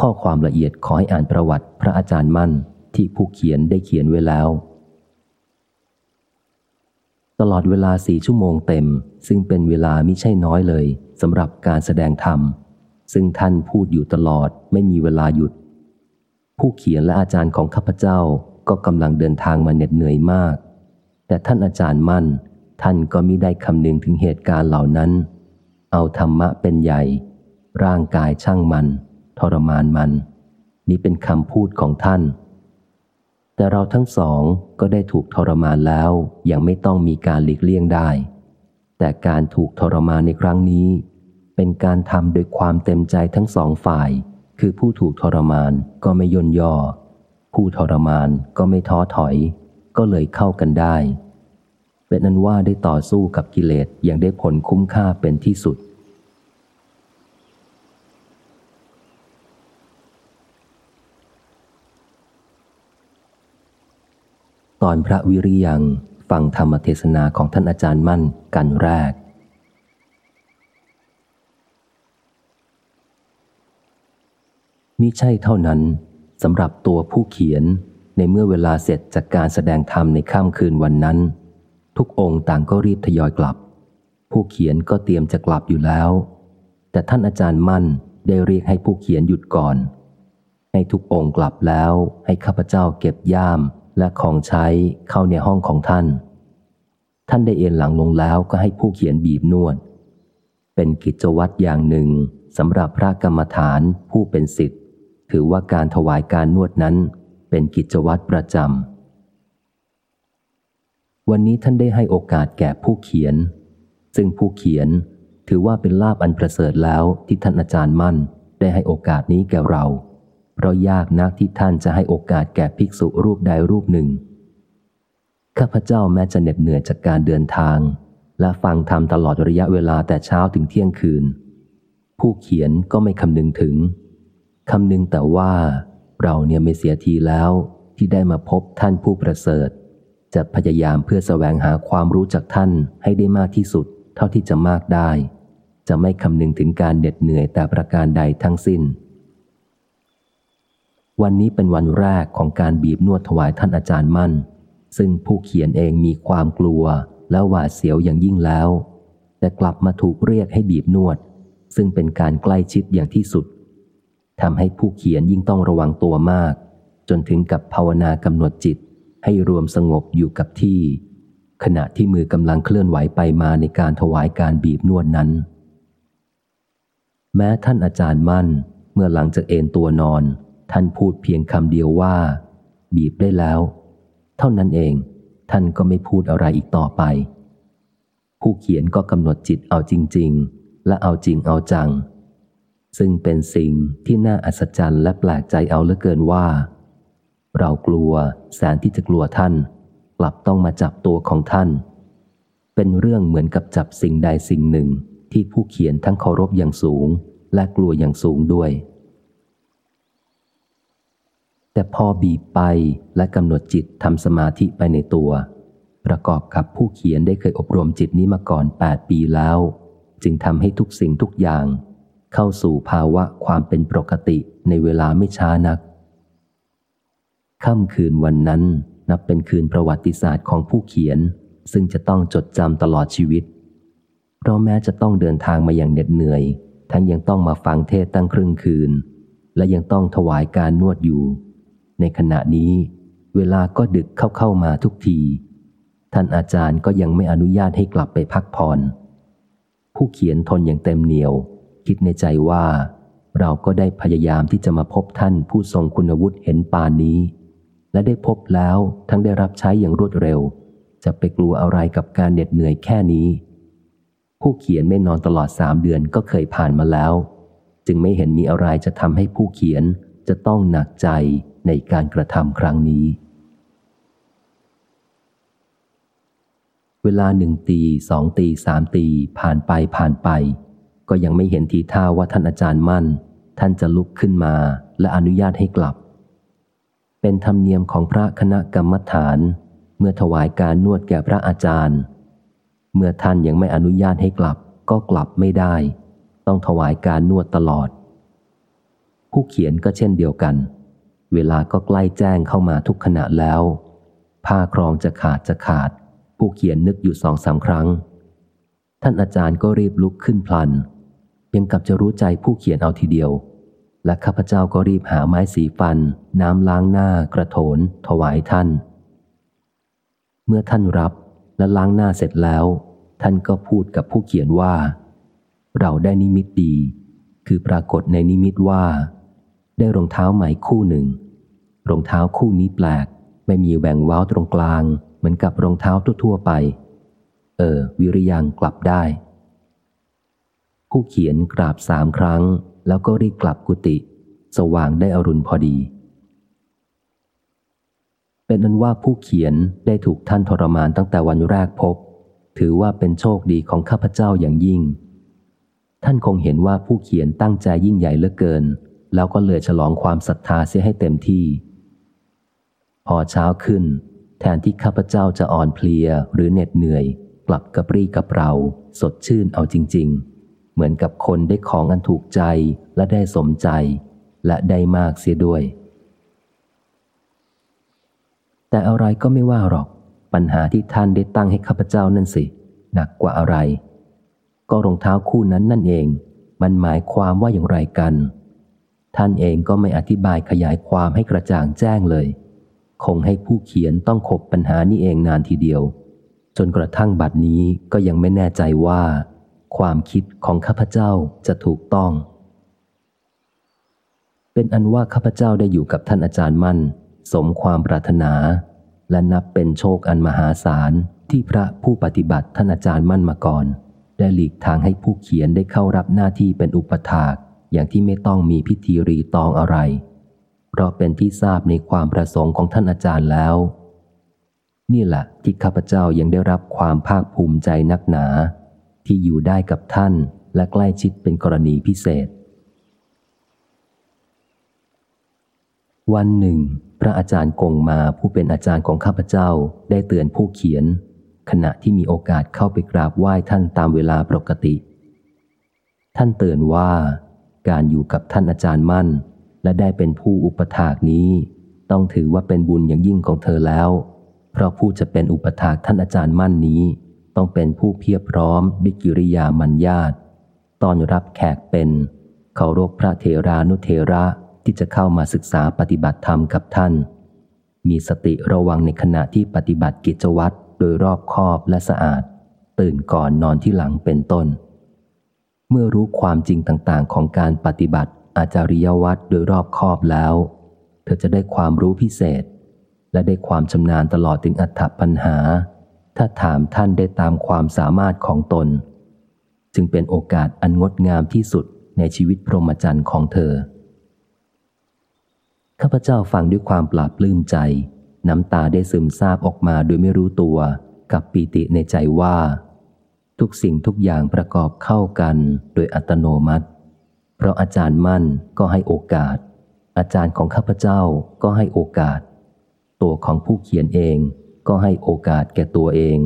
ข้อความละเอียดขอให้อ่านประวัติพระอาจารย์มั่นที่ผู้เขียนได้เขียนไว้แล้ว ตลอดเวลาสี่ชั่วโมงเต็ม ซึ่งเป็นเวลามิใช่น้อยเลยสำหรับการแสดงธรรม ซึ่งท่านพูดอยู่ตลอดไม่มีเวลาหยุด ผู้เขียนและอาจารย์ของข้าพเจ้าก็กำลังเดินทางมาเหน็ดเหนื่อยมาก แต่ท่านอาจารย์มั่น ท่านก็มิได้คำนึงถึงเหตุการณ์เหล่านั้น เอาธรรมะเป็นใหญ่ ร่างกายช่างมัน ทรมานมัน นี่เป็นคำพูดของท่าน แต่เราทั้งสองก็ได้ถูกทรมานแล้วยังไม่ต้องมีการหลีกเลี่ยงได้ แต่การถูกทรมานในครั้งนี้ เป็นการทำโดยความเต็มใจทั้งสองฝ่าย คือผู้ถูกทรมานก็ไม่ย่นย่อ ผู้ทรมานก็ไม่ท้อถอย ก็เลยเข้ากันได้เป็นนั้นว่าได้ต่อสู้กับกิเลสอย่างได้ผลคุ้มค่าเป็นที่สุด ตอนพระวิริยังฟังธรรมเทศนาของท่านอาจารย์มั่นกันแรก มิใช่เท่านั้นสำหรับตัวผู้เขียนในเมื่อเวลาเสร็จจากการแสดงธรรมในค่ำคืนวันนั้น ทุกองค์ต่างก็รีบทยอยกลับ ผู้เขียนก็เตรียมจะกลับอยู่แล้ว แต่ท่านอาจารย์มั่นได้เรียกให้ผู้เขียนหยุดก่อน ให้ทุกองค์กลับแล้วให้ข้าพเจ้าเก็บย่าม และของใช้เข้าในห้องของท่าน ท่านได้เอนหลังลงแล้วก็ให้ผู้เขียนบีบนวด เป็นกิจวัตรอย่างหนึ่งสำหรับพระกรรมฐานผู้เป็นสิทธิ์ถือว่าการถวายการนวดนั้นเป็นกิจวัตรประจำ วันนี้ท่านได้ให้โอกาสแก่ผู้เขียน ซึ่งผู้เขียนถือว่าเป็นลาบอันประเสริฐแล้วที่ท่านอาจารย์มั่นได้ให้โอกาสนี้แก่เรา เพราะยากนักที่ท่านจะให้โอกาสแก่ภิกษุรูปใดรูปหนึ่ง ข้าพเจ้าแม้จะเหน็ดเหนื่อยจากการเดินทาง และฟังธรรมตลอดระยะเวลาแต่เช้าถึงเที่ยงคืน ผู้เขียนก็ไม่คำนึงถึงคำนึงแต่ว่า เราเนี่ยไม่เสียทีแล้วที่ได้มาพบท่านผู้ประเสริฐ จะพยายามเพื่อแสวงหาความรู้จากท่านให้ได้มากที่สุด เท่าที่จะมากได้ จะไม่คำนึงถึงการเหน็ดเหนื่อยแต่ประการใดทั้งสิ้น วันนี้เป็นวันแรกของการบีบนวดถวายท่านอาจารย์มั่น ซึ่งผู้เขียนเองมีความกลัวและหวาดเสียวอย่างยิ่งแล้ว แต่กลับมาถูกเรียกให้บีบนวด ซึ่งเป็นการใกล้ชิดอย่างที่สุดทำให้ผู้เขียนยิ่งต้องระวังตัวมาก จนถึงกับภาวนากำหนดจิต ให้รวมสงบอยู่กับที่ ขณะที่มือกำลังเคลื่อนไหวไปมาในการถวายการบีบนวดนั้น แม้ท่านอาจารย์มั่น เมื่อหลังจากเอนตัวนอน ท่านพูดเพียงคำเดียวว่า บีบได้แล้ว เท่านั้นเอง ท่านก็ไม่พูดอะไรอีกต่อไป ผู้เขียนก็กำหนดจิตเอาจริง ๆ และเอาจริงเอาจัง ซึ่งเป็นสิ่งที่น่าอัศจรรย์และแปลกใจเอาเหลือเกินว่า เรากลัวแสนที่จะกลัวท่านกลับต้องมาจับตัวของท่าน เป็นเรื่องเหมือนกับจับสิ่งใดสิ่งหนึ่งที่ผู้เขียนทั้งเคารพอย่างสูง และกลัวอย่างสูงด้วย แต่พอบีบไปและกำหนดจิตทำสมาธิไปในตัว ประกอบกับผู้เขียนได้เคยอบรมจิตนี้มาก่อน 8 ปีแล้ว จึงทำให้ทุกสิ่งทุกอย่าง เข้าสู่ภาวะความเป็นปกติในเวลาไม่ช้านักค่ำคืนวันนั้นนับเป็นคืนประวัติศาสตร์ของผู้เขียน ซึ่งจะต้องจดจำตลอดชีวิต เพราะแม้จะต้องเดินทางมาอย่างเหน็ดเหนื่อย ทั้งยังต้องมาฟังเทศตั้งครึ่งคืน และยังต้องถวายการนวดอยู่ ในขณะนี้ เวลาก็ดึกเข้าเข้ามาทุกที ท่านอาจารย์ก็ยังไม่อนุญาตให้กลับไปพักผ่อน ผู้เขียนทนอย่างเต็มเหนียว คิดในใจว่า เราก็ได้พยายามที่จะมาพบท่านผู้ทรงคุณวุฒิเห็นปานนี้ และได้พบแล้วทั้งได้รับใช้อย่างรวดเร็ว จะไปกลัวอะไรกับการเหน็ดเหนื่อยแค่นี้ ผู้เขียนไม่นอนตลอดสามเดือนก็เคยผ่านมาแล้ว จึงไม่เห็นมีอะไรจะทำให้ผู้เขียนจะต้องหนักใจ ในการกระทำครั้งนี้ เวลาหนึ่งตีสองตีสามตีผ่านไปผ่านไป ก็ยังไม่เห็นทีท่าว่าท่านอาจารย์มั่น ท่านจะลุกขึ้นมาและอนุญาตให้กลับ เป็นธรรมเนียมของพระคณะกรรมฐาน เมื่อถวายการนวดแก่พระอาจารย์ เมื่อท่านยังไม่อนุญาตให้กลับ ก็กลับไม่ได้ ต้องถวายการนวดตลอด ผู้เขียนก็เช่นเดียวกัน เวลาก็ใกล้แจ้งเข้ามาทุกขณะแล้ว ผ้าครองจะขาดจะขาด ผู้เขียนนึกอยู่สองสาครั้ง ท่านอาจารย์ก็รีบลุกขึ้นพลันยังกับจะรู้ใจผู้เขียนเอาทีเดียว และข้าพเจ้าก็รีบหาไม้สีฟัน น้ำล้างหน้ากระโถน ถวายท่าน เมื่อท่านรับและล้างหน้าเสร็จแล้ว ท่านก็พูดกับผู้เขียนว่า เราได้นิมิตดี คือปรากฏในนิมิตว่า ได้รองเท้าใหม่คู่หนึ่ง รองเท้าคู่นี้แปลก ไม่มีแหว่งว้าวตรงกลาง เหมือนกับรองเท้าทั่วๆไป เออ วิริยังกลับได้ ผู้เขียนกราบสามครั้ง แล้วก็รีบกลับกุฏิสว่างได้อรุณพอดี เป็นนั้นว่าผู้เขียนได้ถูกท่านทรมานตั้งแต่วันแรกพบ ถือว่าเป็นโชคดีของข้าพเจ้าอย่างยิ่ง ท่านคงเห็นว่าผู้เขียนตั้งใจยิ่งใหญ่เหลือเกิน แล้วก็เลยฉลองความศรัทธาเสียให้เต็มที่ พอเช้าขึ้น แทนที่ข้าพเจ้าจะอ่อนเพลียหรือเหน็ดเหนื่อย กลับกระปรี้กระเปร่าสดชื่นเอาจริง ๆ เหมือนกับคนได้ของอันถูกใจและได้สมใจ และได้มากเสียด้วย แต่อะไรก็ไม่ว่าหรอก ปัญหาที่ท่านได้ตั้งให้ข้าพเจ้านั่นสิ หนักกว่าอะไร ก็รองเท้าคู่นั้นนั่นเอง มันหมายความว่าอย่างไรกัน ท่านเองก็ไม่อธิบายขยายความให้กระจ่างแจ้งเลย คงให้ผู้เขียนต้องขบปัญหานี้เองนานทีเดียว จนกระทั่งบัดนี้ก็ยังไม่แน่ใจว่า ความคิดของข้าพเจ้าจะถูกต้อง เป็นอันว่าข้าพเจ้าได้อยู่กับท่านอาจารย์มั่น สมความปรารถนา และนับเป็นโชคอันมหาศาลที่พระผู้ปฏิบัติท่านอาจารย์มั่นมาก่อน ได้หลีกทางให้ผู้เขียนได้เข้ารับหน้าที่เป็นอุปถากอย่างที่ไม่ต้องมีพิธีรีตองอะไร เพราะเป็นที่ทราบในความประสงค์ของท่านอาจารย์แล้ว นี่แหละที่ข้าพเจ้ายังได้รับความภาคภูมิใจนักหนา ที่อยู่ได้กับท่านและใกล้ชิดเป็นกรณีพิเศษ วันหนึ่ง พระอาจารย์กงมาผู้เป็นอาจารย์ของข้าพเจ้าได้เตือนผู้เขียน ขณะที่มีโอกาสเข้าไปกราบไหว้ท่านตามเวลาปกติ ท่านเตือนว่า การอยู่กับท่านอาจารย์มั่น และได้เป็นผู้อุปถากนี้ ต้องถือว่าเป็นบุญอย่างยิ่งของเธอแล้ว เพราะผู้จะเป็นอุปถากท่านอาจารย์มั่นนี้ ต้องเป็นผู้เพียบพร้อมด้วยกิริยามัญญาตตอนรับแขกเป็นเคารพพระเทรานุเทระที่จะเข้ามาศึกษาปฏิบัติธรรมกับท่าน มีสติระวังในขณะที่ปฏิบัติกิจวัตรโดยรอบคอบและสะอาด ตื่นก่อนนอนที่หลังเป็นต้น เมื่อรู้ความจริงต่างๆ ของการปฏิบัติ อาจาริยวัตรโดยรอบคอบแล้ว เธอจะได้ความรู้พิเศษ และได้ความชำนาญตลอดถึงอัตถปัญหา ถ้าถามท่านได้ตามความสามารถของตน จึงเป็นโอกาสอันงดงามที่สุดในชีวิตพรหมจรรย์ของเธอ ข้าพเจ้าฟังด้วยความปราบปลื้มใจ น้ำตาได้ซึมซาบออกมาโดยไม่รู้ตัว กับปีติในใจว่า ทุกสิ่งทุกอย่างประกอบเข้ากันโดยอัตโนมัติ เพราะอาจารย์มั่นก็ให้โอกาส อาจารย์ของข้าพเจ้าก็ให้โอกาส ตัวของผู้เขียนเองก็ให้โอกาสแก่ตัวเอง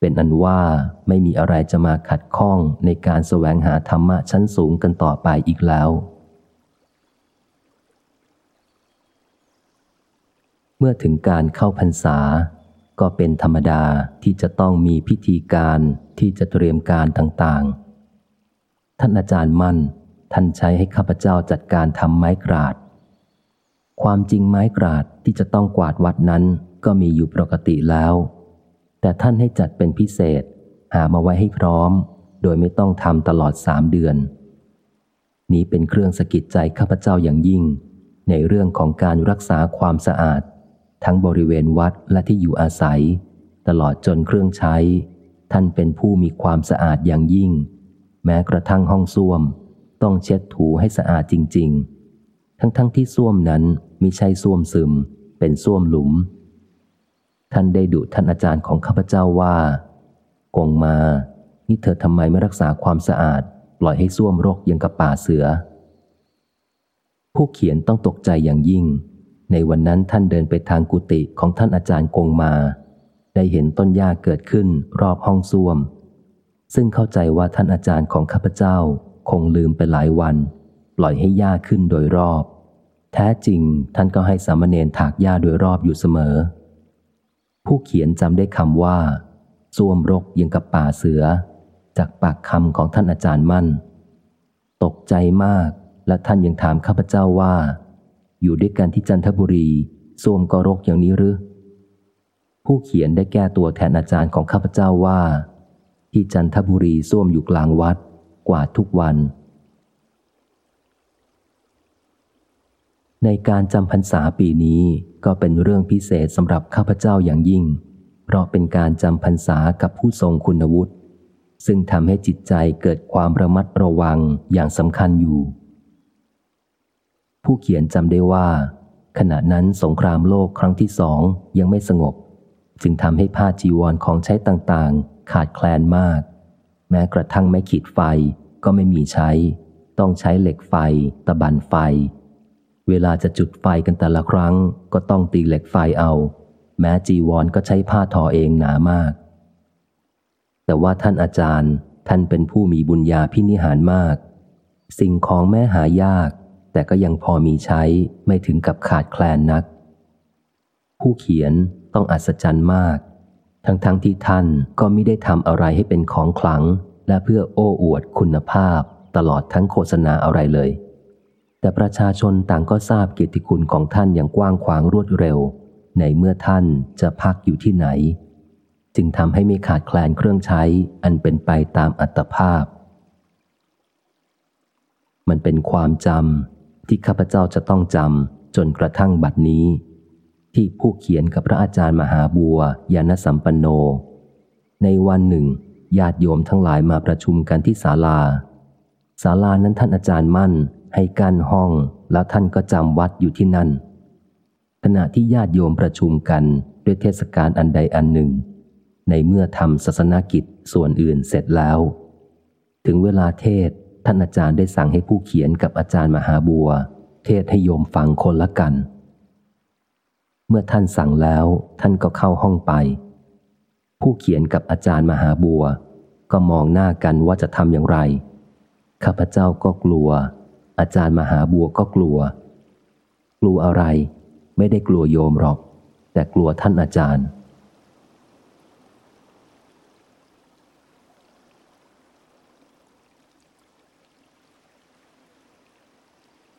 เป็นอันว่าไม่มีอะไรจะมาขัดข้องในการแสวงหาธรรมะชั้นสูงกันต่อไปอีกแล้ว เมื่อถึงการเข้าพรรษา ก็เป็นธรรมดาที่จะต้องมีพิธีการที่จะเตรียมการต่างๆ ท่านอาจารย์มั่น ท่านใช้ให้ข้าพเจ้าจัดการทำไม้กราด ความจริงไม้กราดที่จะต้องกวาดวัดนั้นก็มีอยู่ปกติแล้ว แต่ท่านให้จัดเป็นพิเศษ หามาไว้ให้พร้อม โดยไม่ต้องทำตลอดสามเดือน นี้เป็นเครื่องสกิดใจข้าพเจ้าอย่างยิ่ง ในเรื่องของการรักษาความสะอาด ทั้งบริเวณวัดและที่อยู่อาศัย ตลอดจนเครื่องใช้ ท่านเป็นผู้มีความสะอาดอย่างยิ่ง แม้กระทั่งห้องส้วม ต้องเช็ดถูให้สะอาดจริง ๆ ทั้งๆทที่ส้วมนั้นมิใช่ส้วมซึม เป็นส้วมหลุม ท่านได้ดุท่านอาจารย์ของข้าพเจ้าว่า กงมา นี่เธอทำไมไม่รักษาความสะอาด ปล่อยให้ส้วมรกยังกับป่าเสือ ผู้เขียนต้องตกใจอย่างยิ่ง ในวันนั้นท่านเดินไปทางกุฏิของท่านอาจารย์กงมา ได้เห็นต้นหญ้าเกิดขึ้นรอบห้องส้วม ซึ่งเข้าใจว่าท่านอาจารย์ของข้าพเจ้าคงลืมไปหลายวัน ปล่อยให้หญ้าขึ้นโดยรอบ แท้จริงท่านก็ให้สามเณรถากหญ้าโดยรอบอยู่เสมอ ผู้เขียนจำได้คำว่าส้วมรกยังกับป่าเสือ จากปากคำของท่านอาจารย์มั่น ตกใจมากและท่านยังถามข้าพเจ้าว่า อยู่ด้วยกันที่จันทบุรีส้วมก็รกอย่างนี้หรือผู้เขียนได้แก้ตัวแทนอาจารย์ของข้าพเจ้าว่า ที่จันทบุรีส้วมอยู่กลางวัดกว่าทุกวัน ในการจำพรรษาปีนี้ก็เป็นเรื่องพิเศษสำหรับข้าพเจ้าอย่างยิ่ง เพราะเป็นการจำพรรษากับผู้ทรงคุณวุฒิซึ่งทำให้จิตใจเกิดความระมัดระวังอย่างสำคัญอยู่ ผู้เขียนจำได้ว่า ขณะนั้นสงครามโลกครั้งที่สองยังไม่สงบ จึงทำให้ผ้าจีวรของใช้ต่างๆ ขาดแคลนมาก แม้กระทั่งไม่ขีดไฟก็ไม่มีใช้ ต้องใช้เหล็กไฟ ตะบันไฟ เวลาจะจุดไฟกันแต่ละครั้ง ก็ต้องตีเหล็กไฟเอา แม้จีวรก็ใช้ผ้าทอเองหนามาก แต่ว่าท่านอาจารย์ท่านเป็นผู้มีบุญญาพินิหารมาก สิ่งของแม้หายาก แต่ก็ยังพอมีใช้ไม่ถึงกับขาดแคลนนัก ผู้เขียนต้องอัศจรรย์มาก ทั้งๆทที่ท่านก็ไม่ได้ทำอะไรให้เป็นของขลัง และเพื่อโอ้อวดคุณภาพ ตลอดทั้งโฆษณาอะไรเลย แต่ประชาชนต่างก็ทราบเกียรติคุณของท่านอย่างกว้างขวางรวดเร็ว ในเมื่อท่านจะพักอยู่ที่ไหน จึงทำให้ไม่ขาดแคลนเครื่องใช้อันเป็นไปตามอัตภาพ มันเป็นความจำที่ข้าพเจ้าจะต้องจำจนกระทั่งบัดนี้ ที่ผู้เขียนกับพระอาจารย์มหาบัวยานสัมปันโน ในวันหนึ่งญาติโยมทั้งหลายมาประชุมกันที่ศาลาศาลานั้นท่านอาจารย์มั่นให้กั้นห้องแล้วท่านก็จำวัดอยู่ที่นั่น ขณะที่ญาติโยมประชุมกันด้วยเทศกาลอันใดอันหนึ่ง ในเมื่อทำศาสนากิจส่วนอื่นเสร็จแล้ว ถึงเวลาเทศท่านอาจารย์ได้สั่งให้ผู้เขียนกับอาจารย์มหาบัว เทศให้โยมฟังคนละกัน เมื่อท่านสั่งแล้วท่านก็เข้าห้องไป ผู้เขียนกับอาจารย์มหาบัว ก็มองหน้ากันว่าจะทำอย่างไร ข้าพเจ้าก็กลัว อาจารย์มหาบัวก็กลัว กลัวอะไร ไม่ได้กลัวโยมหรอก แต่กลัวท่านอาจารย์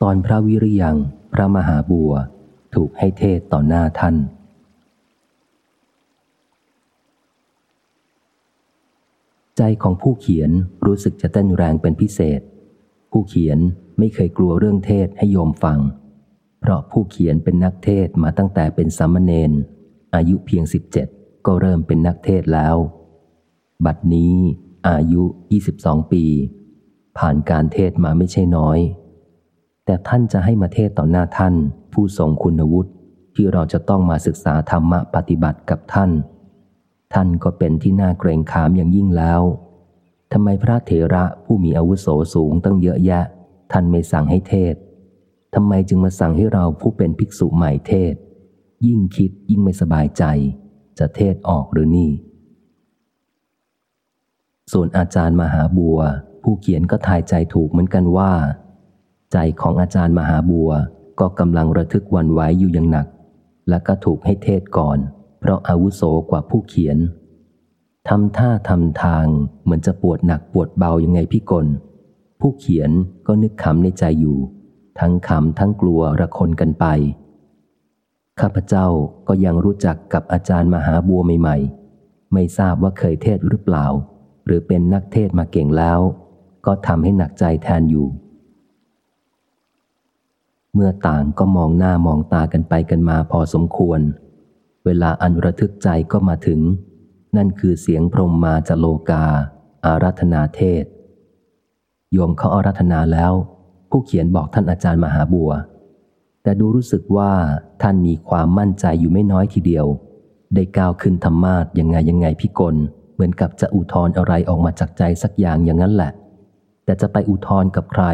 ตอนพระวิริยัง พระมหาบัว ถูกให้เทศต่อหน้าท่าน ใจของผู้เขียนรู้สึกจะเต้นแรงเป็นพิเศษ ผู้เขียนไม่เคยกลัวเรื่องเทศให้โยมฟัง เพราะผู้เขียนเป็นนักเทศมาตั้งแต่เป็นสามเณรอายุเพียงสิบเจ็ดก็เริ่มเป็นนักเทศแล้ว บัดนี้อายุ 22 ปี ผ่านการเทศมาไม่ใช่น้อย แต่ท่านจะให้มาเทศต่อหน้าท่าน ผู้ทรงคุณวุฒิที่เราจะต้องมาศึกษาธรรมะปฏิบัติกับท่าน ท่านก็เป็นที่น่าเกรงขามอย่างยิ่งแล้วทำไมพระเถระผู้มีอาวุโสสูงตั้งเยอะแยะ ท่านไม่สั่งให้เทศทำไมจึงมาสั่งให้เราผู้เป็นภิกษุใหม่เทศ ยิ่งคิดยิ่งไม่สบายใจ จะเทศออกหรือนี่ ส่วนอาจารย์มหาบัว ผู้เขียนก็ทายใจถูกเหมือนกันว่า ใจของอาจารย์มหาบัวก็กำลังระทึกวันไหวอยู่อย่างหนัก และก็ถูกให้เทศก่อน เพราะอาวุโสกว่าผู้เขียนทำท่าทำทางเหมือนจะปวดหนักปวดเบายังไงพี่กลผู้เขียนก็นึกขำในใจอยู่ ทั้งขำทั้งกลัวระคนกันไป ข้าพเจ้าก็ยังรู้จักกับอาจารย์มหาบัวใหม่ๆ ไม่ทราบว่าเคยเทศหรือเปล่า หรือเป็นนักเทศมาเก่งแล้ว ก็ทำให้หนักใจแทนอยู่ เมื่อต่างก็มองหน้ามองตากันไปกันมาพอสมควร เวลาอันระทึกใจก็มาถึง นั่นคือเสียงพรมมาจโลกา อารัธนาเทศ โยมเขาอารัธนาแล้ว ผู้เขียนบอกท่านอาจารย์มหาบัว แต่ดูรู้สึกว่าท่านมีความมั่นใจอยู่ไม่น้อยทีเดียว ได้ก้าวขึ้นธรรมาทยังไงยังไงพิกล เหมือนกับจะอุทธรอะไรออกมาจากใจสักอย่างอย่างนั้นแหละ แต่จะไปอุทธรกับใคร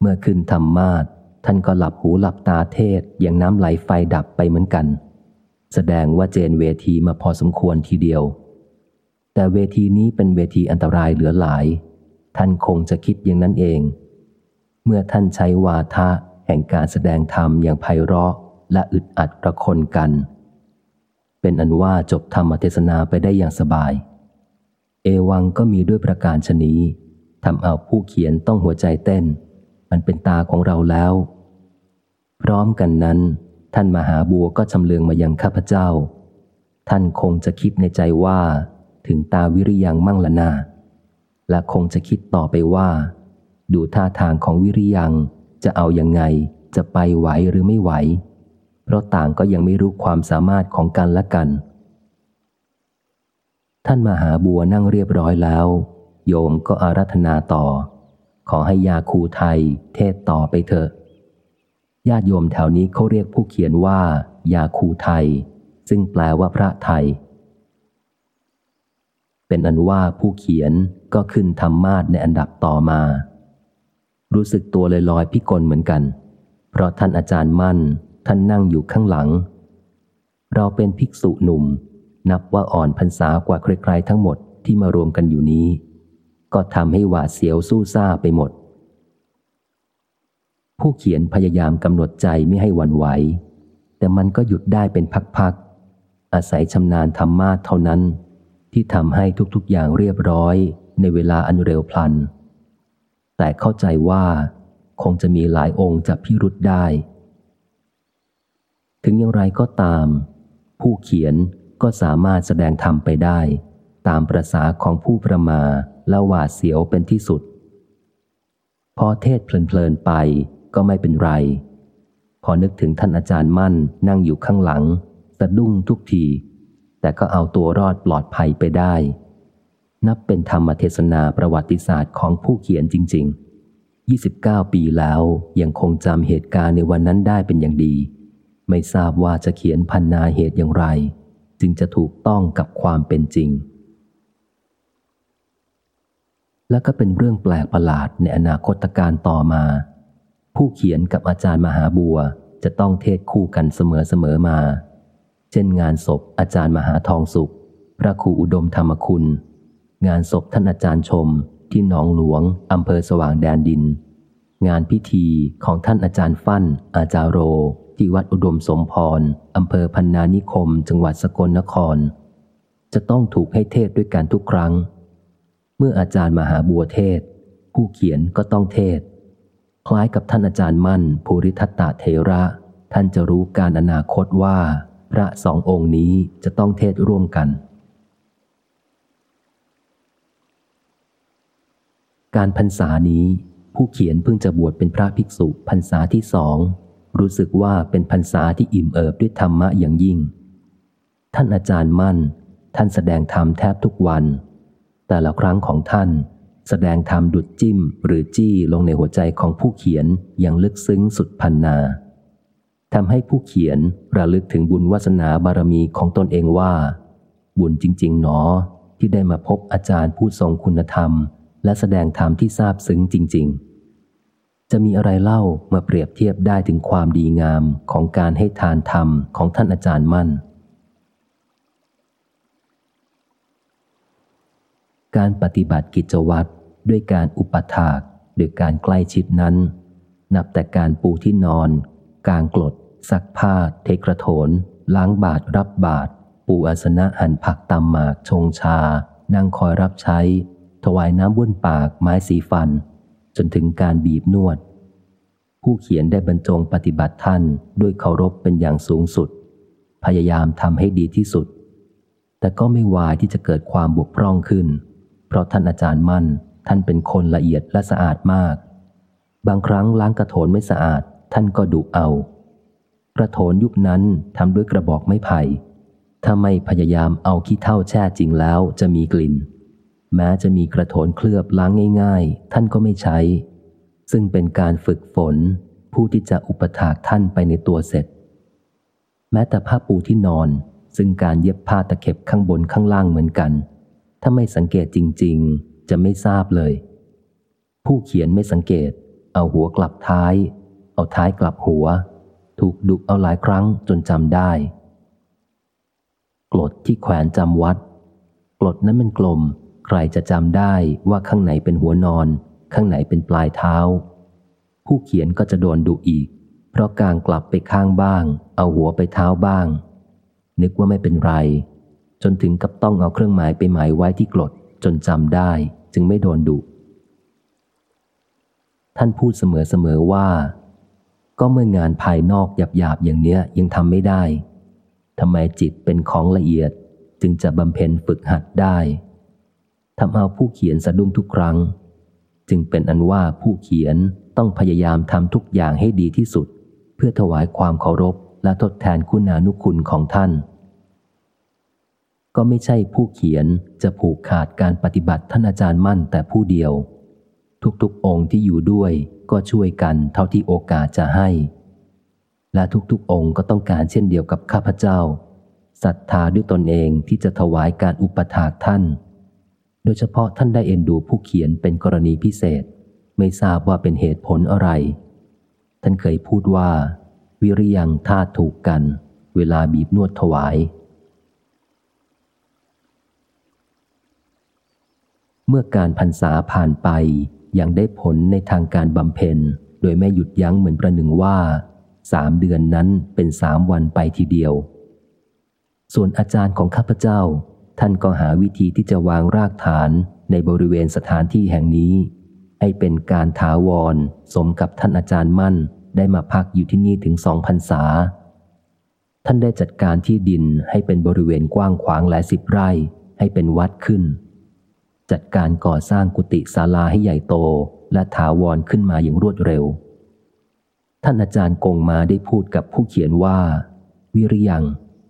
เมื่อขึ้นธรรมาท ท่านก็หลับหูหลับตาเทศอย่างน้ำไหลไฟดับไปเหมือนกัน แสดงว่าเจนเวทีมาพอสมควรทีเดียว แต่เวทีนี้เป็นเวทีอันตรายเหลือหลาย ท่านคงจะคิดอย่างนั้นเอง เมื่อท่านใช้วาทะแห่งการแสดงธรรมอย่างไพเราะและอึดอัดประคนกัน เป็นอันว่าจบธรรมเทศนาไปได้อย่างสบาย เอวังก็มีด้วยประการชนีทำเอาผู้เขียนต้องหัวใจเต้น มันเป็นตาของเราแล้ว พร้อมกันนั้น ท่านมหาบัวก็ชำเลืองมายังข้าพเจ้า ท่านคงจะคิดในใจว่า ถึงตาวิริยังมั่งละนาและคงจะคิดต่อไปว่า ดูท่าทางของวิริยังจะเอาอยัางไงจะไปไหวหรือไม่ไหว เพราะต่างก็ยังไม่รู้ความสามารถของกันและกัน ท่านมหาบัวนั่งเรียบร้อยแล้ว โยมก็อารัธนาต่อ ขอให้ยาคูไทย เทศต่อไปเถอะญาติโยมแถวนี้เขาเรียกผู้เขียนว่า ยาคูไทย ซึ่งแปลว่าพระไทย เป็นอันว่าผู้เขียนก็ขึ้นธรรมาทในอันดับต่อมา รู้สึกตัวลอยลอยพิกลเหมือนกัน เพราะท่านอาจารย์มั่น ท่านนั่งอยู่ข้างหลัง เราเป็นภิกษุหนุ่ม นับว่าอ่อนพรรษากว่าใครๆทั้งหมดที่มารวมกันอยู่นี้ ก็ทำให้หวาดเสียวสู้ซ่าไปหมด ผู้เขียนพยายามกำหนดใจไม่ให้วันไหว แต่มันก็หยุดได้เป็นพักๆ อาศัยชำนาญธรรมะเท่านั้น ที่ทำให้ทุกๆอย่างเรียบร้อยในเวลาอันเร็วพลัน แต่เข้าใจว่าคงจะมีหลายองค์จับพิรุษได้ ถึงอย่างไรก็ตาม ผู้เขียนก็สามารถแสดงธรรมไปได้ ตามประษาของผู้ประมาและหวาดเสียวเป็นที่สุด พอเทศเพลินๆไปก็ไม่เป็นไร พอนึกถึงท่านอาจารย์มั่นนั่งอยู่ข้างหลัง สะดุ้งทุกที แต่ก็เอาตัวรอดปลอดภัยไปได้ นับเป็นธรรมเทศนาประวัติศาสตร์ของผู้เขียนจริง ๆ 29 ปีแล้วยังคงจำเหตุการณ์ในวันนั้นได้เป็นอย่างดี ไม่ทราบว่าจะเขียนพันนาเหตุอย่างไร จึงจะถูกต้องกับความเป็นจริง และก็เป็นเรื่องแปลกประหลาดในอนาคตการต่อมา ผู้เขียนกับอาจารย์มหาบัวจะต้องเทศคู่กันเสมอๆมา เช่นงานศพอาจารย์มหาทองสุข พระครูอุดมธรรมคุณ งานศพท่านอาจารย์ชม ที่หนองหลวงอำเภอสว่างแดนดิน งานพิธีของท่านอาจารย์ฟั่น อาจารโร ที่วัดอุดมสมพรอำเภอพันนานิคม จังหวัดสกลนคร จะต้องถูกให้เทศด้วยกันทุกครั้ง เมื่ออาจารย์มหาบัวเทศ ผู้เขียนก็ต้องเทศ คล้ายกับท่านอาจารย์มั่นภูริทัตตะเทระ ท่านจะรู้การอนาคตว่า พระสององค์นี้จะต้องเทศร่วมกัน การพรรษานี้ ผู้เขียนเพิ่งจะบวชเป็นพระภิกษุพรรษาที่สองรู้สึกว่าเป็นพรรษาที่อิ่มเอิบด้วยธรรมะอย่างยิ่ง ท่านอาจารย์มั่น ท่านแสดงธรรมแทบทุกวัน แต่ละครั้งของท่าน แสดงธรรมดุดจิ้มหรือจี้ลงในหัวใจของผู้เขียนอย่างลึกซึ้งสุดพันนาทำให้ผู้เขียนระลึกถึงบุญวาสนาบารมีของตนเองว่า บุญจริง ๆ หนอ ที่ได้มาพบอาจารย์ผู้ทรงคุณธรรม และแสดงธรรมที่ซาบซึ้งจริง ๆ จะมีอะไรเล่ามาเปรียบเทียบได้ถึงความดีงามของการให้ทานธรรมของท่านอาจารย์มั่น การปฏิบัติกิจวัตรด้วยการอุปถากโดยการใกล้ชิดนั้น นับแต่การปูที่นอน กางกรดซักผ้า เทกระโถน ล้างบาตรรับบาตรปูอาสนะหั่นผักตำหมากชงชา นั่งคอยรับใช้ ถวายน้ำบ้วนปากไม้สีฟัน จนถึงการบีบนวด ผู้เขียนได้บรรจงปฏิบัติท่านด้วยเคารพเป็นอย่างสูงสุด พยายามทำให้ดีที่สุด แต่ก็ไม่วายที่จะเกิดความบกพร่องขึ้น เพราะท่านอาจารย์มั่น ท่านเป็นคนละเอียดและสะอาดมาก บางครั้งล้างกระโถนไม่สะอาด ท่านก็ดุเอา กระโถนยุคนั้นทำด้วยกระบอกไม้ไผ่ ถ้าไม่พยายามเอาขี้เท่าแช่จริงแล้วจะมีกลิ่น แม้จะมีกระโถนเคลือบล้างง่าย ๆ ท่านก็ไม่ใช้ ซึ่งเป็นการฝึกฝน ผู้ที่จะอุปถากท่านไปในตัวเสร็จ แม้แต่ผ้าปูที่นอนซึ่งการเย็บผ้าตะเข็บข้างบนข้างล่างเหมือนกัน ถ้าไม่สังเกตจริง ๆ จะไม่ทราบเลย ผู้เขียนไม่สังเกต เอาหัวกลับท้าย เอาท้ายกลับหัว ถูกดุเอาหลายครั้งจนจำได้ กรดที่แขวนจำวัด กรดนั้นมันกลม ใครจะจำได้ว่าข้างไหนเป็นหัวนอน ข้างไหนเป็นปลายเท้า ผู้เขียนก็จะโดนดุอีก เพราะกางกลับไปข้างบ้าง เอาหัวไปเท้าบ้าง นึกว่าไม่เป็นไร จนถึงกับต้องเอาเครื่องหมายไปหมายไว้ที่กรดจนจำได้จึงไม่โดนดุ ท่านพูดเสมอๆว่า ก็เมื่องานภายนอกหยาบๆอย่างเนี้ยยังทำไม่ได้ทำไมจิตเป็นของละเอียดจึงจะบำเพ็ญฝึกหัดได้ทำเอาผู้เขียนสะดุ้งทุกครั้ง จึงเป็นอันว่าผู้เขียนต้องพยายามทำทุกอย่างให้ดีที่สุด เพื่อถวายความเคารพและทดแทนคุณานุคุณของท่าน ก็ไม่ใช่ผู้เขียนจะผูกขาดการปฏิบัติท่านอาจารย์มั่นแต่ผู้เดียว ทุกๆองค์ที่อยู่ด้วยก็ช่วยกันเท่าที่โอกาสจะให้ และทุกๆองค์ก็ต้องการเช่นเดียวกับข้าพเจ้าศรัทธาด้วยตนเองที่จะถวายการอุปถากท่าน โดยเฉพาะท่านได้เอ็นดูผู้เขียนเป็นกรณีพิเศษ ไม่ทราบว่าเป็นเหตุผลอะไร ท่านเคยพูดว่า วิริยังท่าถูกกัน เวลาบีบนวดถวาย เมื่อการพรรษาผ่านไปยังได้ผลในทางการบำเพ็ญ โดยไม่หยุดยั้งเหมือนประหนึ่งว่าสามเดือนนั้นเป็นสามวันไปทีเดียว ส่วนอาจารย์ของข้าพเจ้า ท่านก็หาวิธีที่จะวางรากฐานในบริเวณสถานที่แห่งนี้ ให้เป็นการถาวร สมกับท่านอาจารย์มั่นได้มาพักอยู่ที่นี่ถึงสองพรรษา ท่านได้จัดการที่ดินให้เป็นบริเวณกว้างขวางหลายสิบไร่ให้เป็นวัดขึ้น จัดการก่อสร้างกุฏิศาลาให้ใหญ่โตและถาวรขึ้นมาอย่างรวดเร็ว ท่านอาจารย์กงมาได้พูดกับผู้เขียนว่า วิริยัง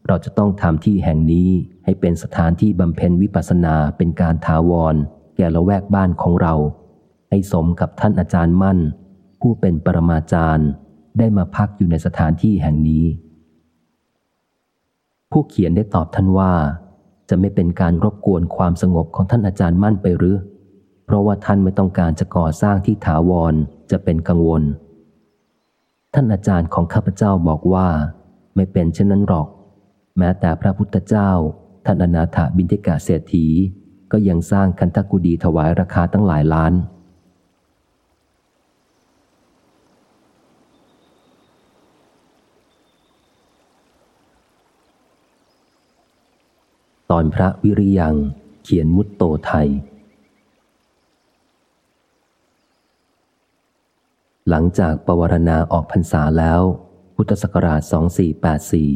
เราจะต้องทำที่แห่งนี้ให้เป็นสถานที่บำเพ็ญวิปัสสนาเป็นการถาวร แก่ละแวกบ้านของเรา ให้สมกับท่านอาจารย์มั่น ผู้เป็นปรมาจารย์ได้มาพักอยู่ในสถานที่แห่งนี้ ผู้เขียนได้ตอบท่านว่า จะไม่เป็นการรบกวนความสงบของท่านอาจารย์มั่นไปหรือ เพราะว่าท่านไม่ต้องการจะก่อสร้างที่ถาวรจะเป็นกังวล ท่านอาจารย์ของข้าพเจ้าบอกว่า ไม่เป็นเช่นนั้นหรอก แม้แต่พระพุทธเจ้า ท่านอนาถบินทิกาเศรษฐีก็ยังสร้างคันธกุดีถวายราคาตั้งหลายล้าน ตอนพระวิริยัง เขียนมุตโตไทย หลังจากปวารณาออกพรรษาแล้ว พุทธศักราช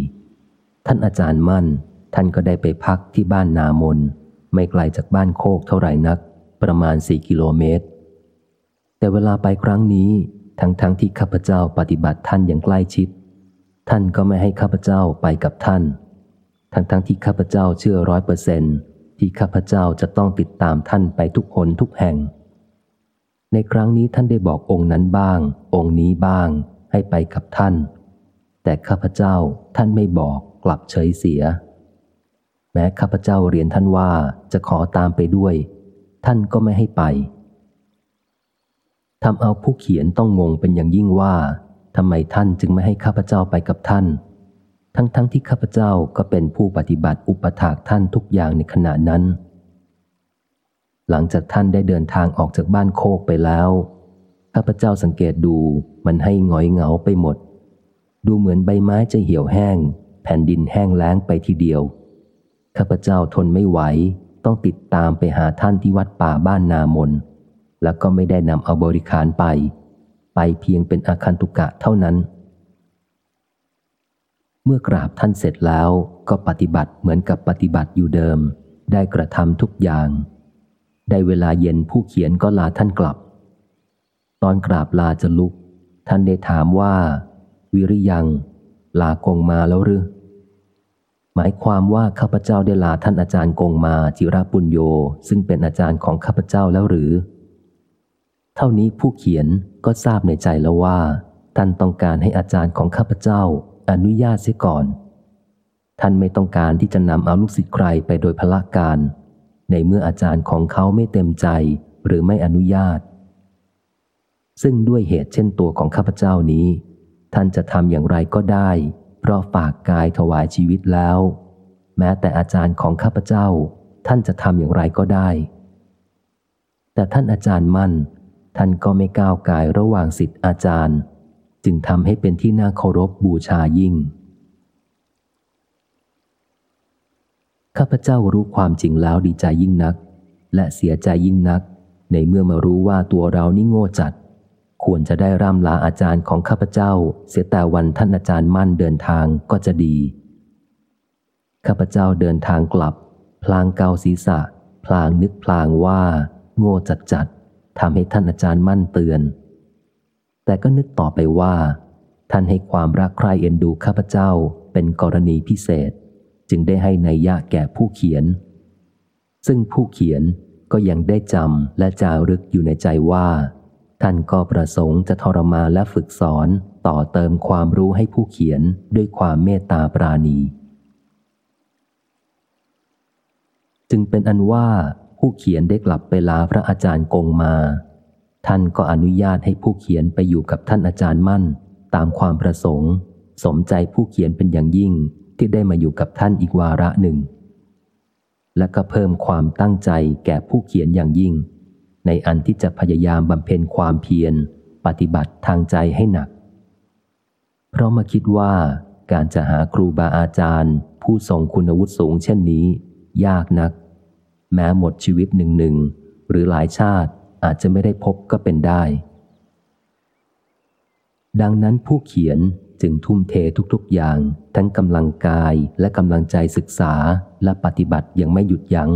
2484 ท่านอาจารย์มั่น ท่านก็ได้ไปพักที่บ้านนามน ไม่ไกลจากบ้านโคกเท่าไหร่นัก ประมาณ 4 กิโลเมตร แต่เวลาไปครั้งนี้ ทั้งๆทที่ข้าพเจ้าปฏิบัติท่านอย่างใกล้ชิด ท่านก็ไม่ให้ข้าพเจ้าไปกับท่าน ทั้งๆทที่ข้าพเจ้าเชื่อร้อยเปอร์เซนที่ข้าพเจ้าจะต้องติดตามท่านไปทุกคนทุกแห่ง ในครั้งนี้ท่านได้บอกองค์นั้นบ้าง องค์นี้บ้าง ให้ไปกับท่าน แต่ข้าพเจ้าท่านไม่บอกกลับเฉยเสีย แม้ข้าพเจ้าเรียนท่านว่าจะขอตามไปด้วย ท่านก็ไม่ให้ไปทำเอาผู้เขียนต้องงงเป็นอย่างยิ่งว่าทำไมท่านจึงไม่ให้ข้าพเจ้าไปกับท่าน ทั้งๆทที่ข้าพเจ้าก็เป็นผู้ปฏิบัติอุปถากท่านทุกอย่างในขณะนั้น หลังจากท่านได้เดินทางออกจากบ้านโคกไปแล้วข้าพเจ้าสังเกตดูมันให้หงอยเหงาไปหมด ดูเหมือนใบไม้จะเหี่ยวแห้ง แผ่นดินแห้งแล้งไปทีเดียวข้าพเจ้าทนไม่ไหว ต้องติดตามไปหาท่านที่วัดป่าบ้านนามน แล้วก็ไม่ได้นำเอาบริขารไป ไปเพียงเป็นอาคันตุกะเท่านั้น เมื่อกราบท่านเสร็จแล้วก็ปฏิบัติเหมือนกับปฏิบัติอยู่เดิม ได้กระทำทุกอย่าง ได้เวลาเย็นผู้เขียนก็ลาท่านกลับ ตอนกราบลาจะลุก ท่านได้ถามว่า วิริยัง ลากงมาแล้วหรือหมายความว่าข้าพเจ้าได้ลาท่านอาจารย์กงมาจิระปุญโยซึ่งเป็นอาจารย์ของข้าพเจ้าแล้วหรือ เท่านี้ผู้เขียนก็ทราบในใจแล้วว่า ท่านต้องการให้อาจารย์ของข้าพเจ้า อนุญาตเสียก่อน ท่านไม่ต้องการที่จะนำเอาลูกศิษย์ใครไปโดยพละการ ในเมื่ออาจารย์ของเขาไม่เต็มใจหรือไม่อนุญาต ซึ่งด้วยเหตุเช่นตัวของข้าพเจ้านี้ ท่านจะทำอย่างไรก็ได้ เพราะฝากกายถวายชีวิตแล้ว แม้แต่อาจารย์ของข้าพเจ้า ท่านจะทำอย่างไรก็ได้ แต่ท่านอาจารย์มั่น ท่านก็ไม่ก้าวกายระหว่างสิทธิ์อาจารย์ จึงทำให้เป็นที่น่าเคารพบบูชายิ่ง ข้าพเจ้ารู้ความจริงแล้วดีใจยิ่งนัก และเสียใจยิ่งนัก ในเมื่อมารู้ว่าตัวเรานี่โง่จัด ควรจะได้ร่ำลาอาจารย์ของข้าพเจ้า เสียแต่วันท่านอาจารย์มั่นเดินทางก็จะดี ข้าพเจ้าเดินทางกลับ พลางเกาศีรษะ พลางนึกพลางว่า โง่จัดจัดทำให้ท่านอาจารย์มั่นเตือน แต่ก็นึกต่อไปว่า ท่านให้ความรักใคร่เอ็นดูข้าพเจ้าเป็นกรณีพิเศษ จึงได้ให้ในยยะแก่ผู้เขียน ซึ่งผู้เขียนก็ยังได้จำและจารึกอยู่ในใจว่า ท่านก็ประสงค์จะทรมาและฝึกสอนต่อเติมความรู้ให้ผู้เขียนด้วยความเมตตาปราณี จึงเป็นอันว่าผู้เขียนได้กลับไปลาพระอาจารย์กงมา ท่านก็อนุญาตให้ผู้เขียนไปอยู่กับท่านอาจารย์มั่น ตามความประสงค์ สมใจผู้เขียนเป็นอย่างยิ่งที่ได้มาอยู่กับท่านอีกวาระหนึ่ง และก็เพิ่มความตั้งใจแก่ผู้เขียนอย่างยิ่ง ในอันที่จะพยายามบำเพ็ญความเพียร ปฏิบัติทางใจให้หนัก เพราะมาคิดว่าการจะหาครูบาอาจารย์ ผู้ทรงคุณวุฒิสูงเช่นนี้ ยากนัก แม้หมดชีวิตหนึ่งหนึ่งหรือหลายชาติ อาจจะไม่ได้พบก็เป็นได้ ดังนั้นผู้เขียนจึงทุ่มเททุกๆอย่าง ทั้งกำลังกายและกำลังใจศึกษาและปฏิบัติอยังไม่หยุดยัง้ง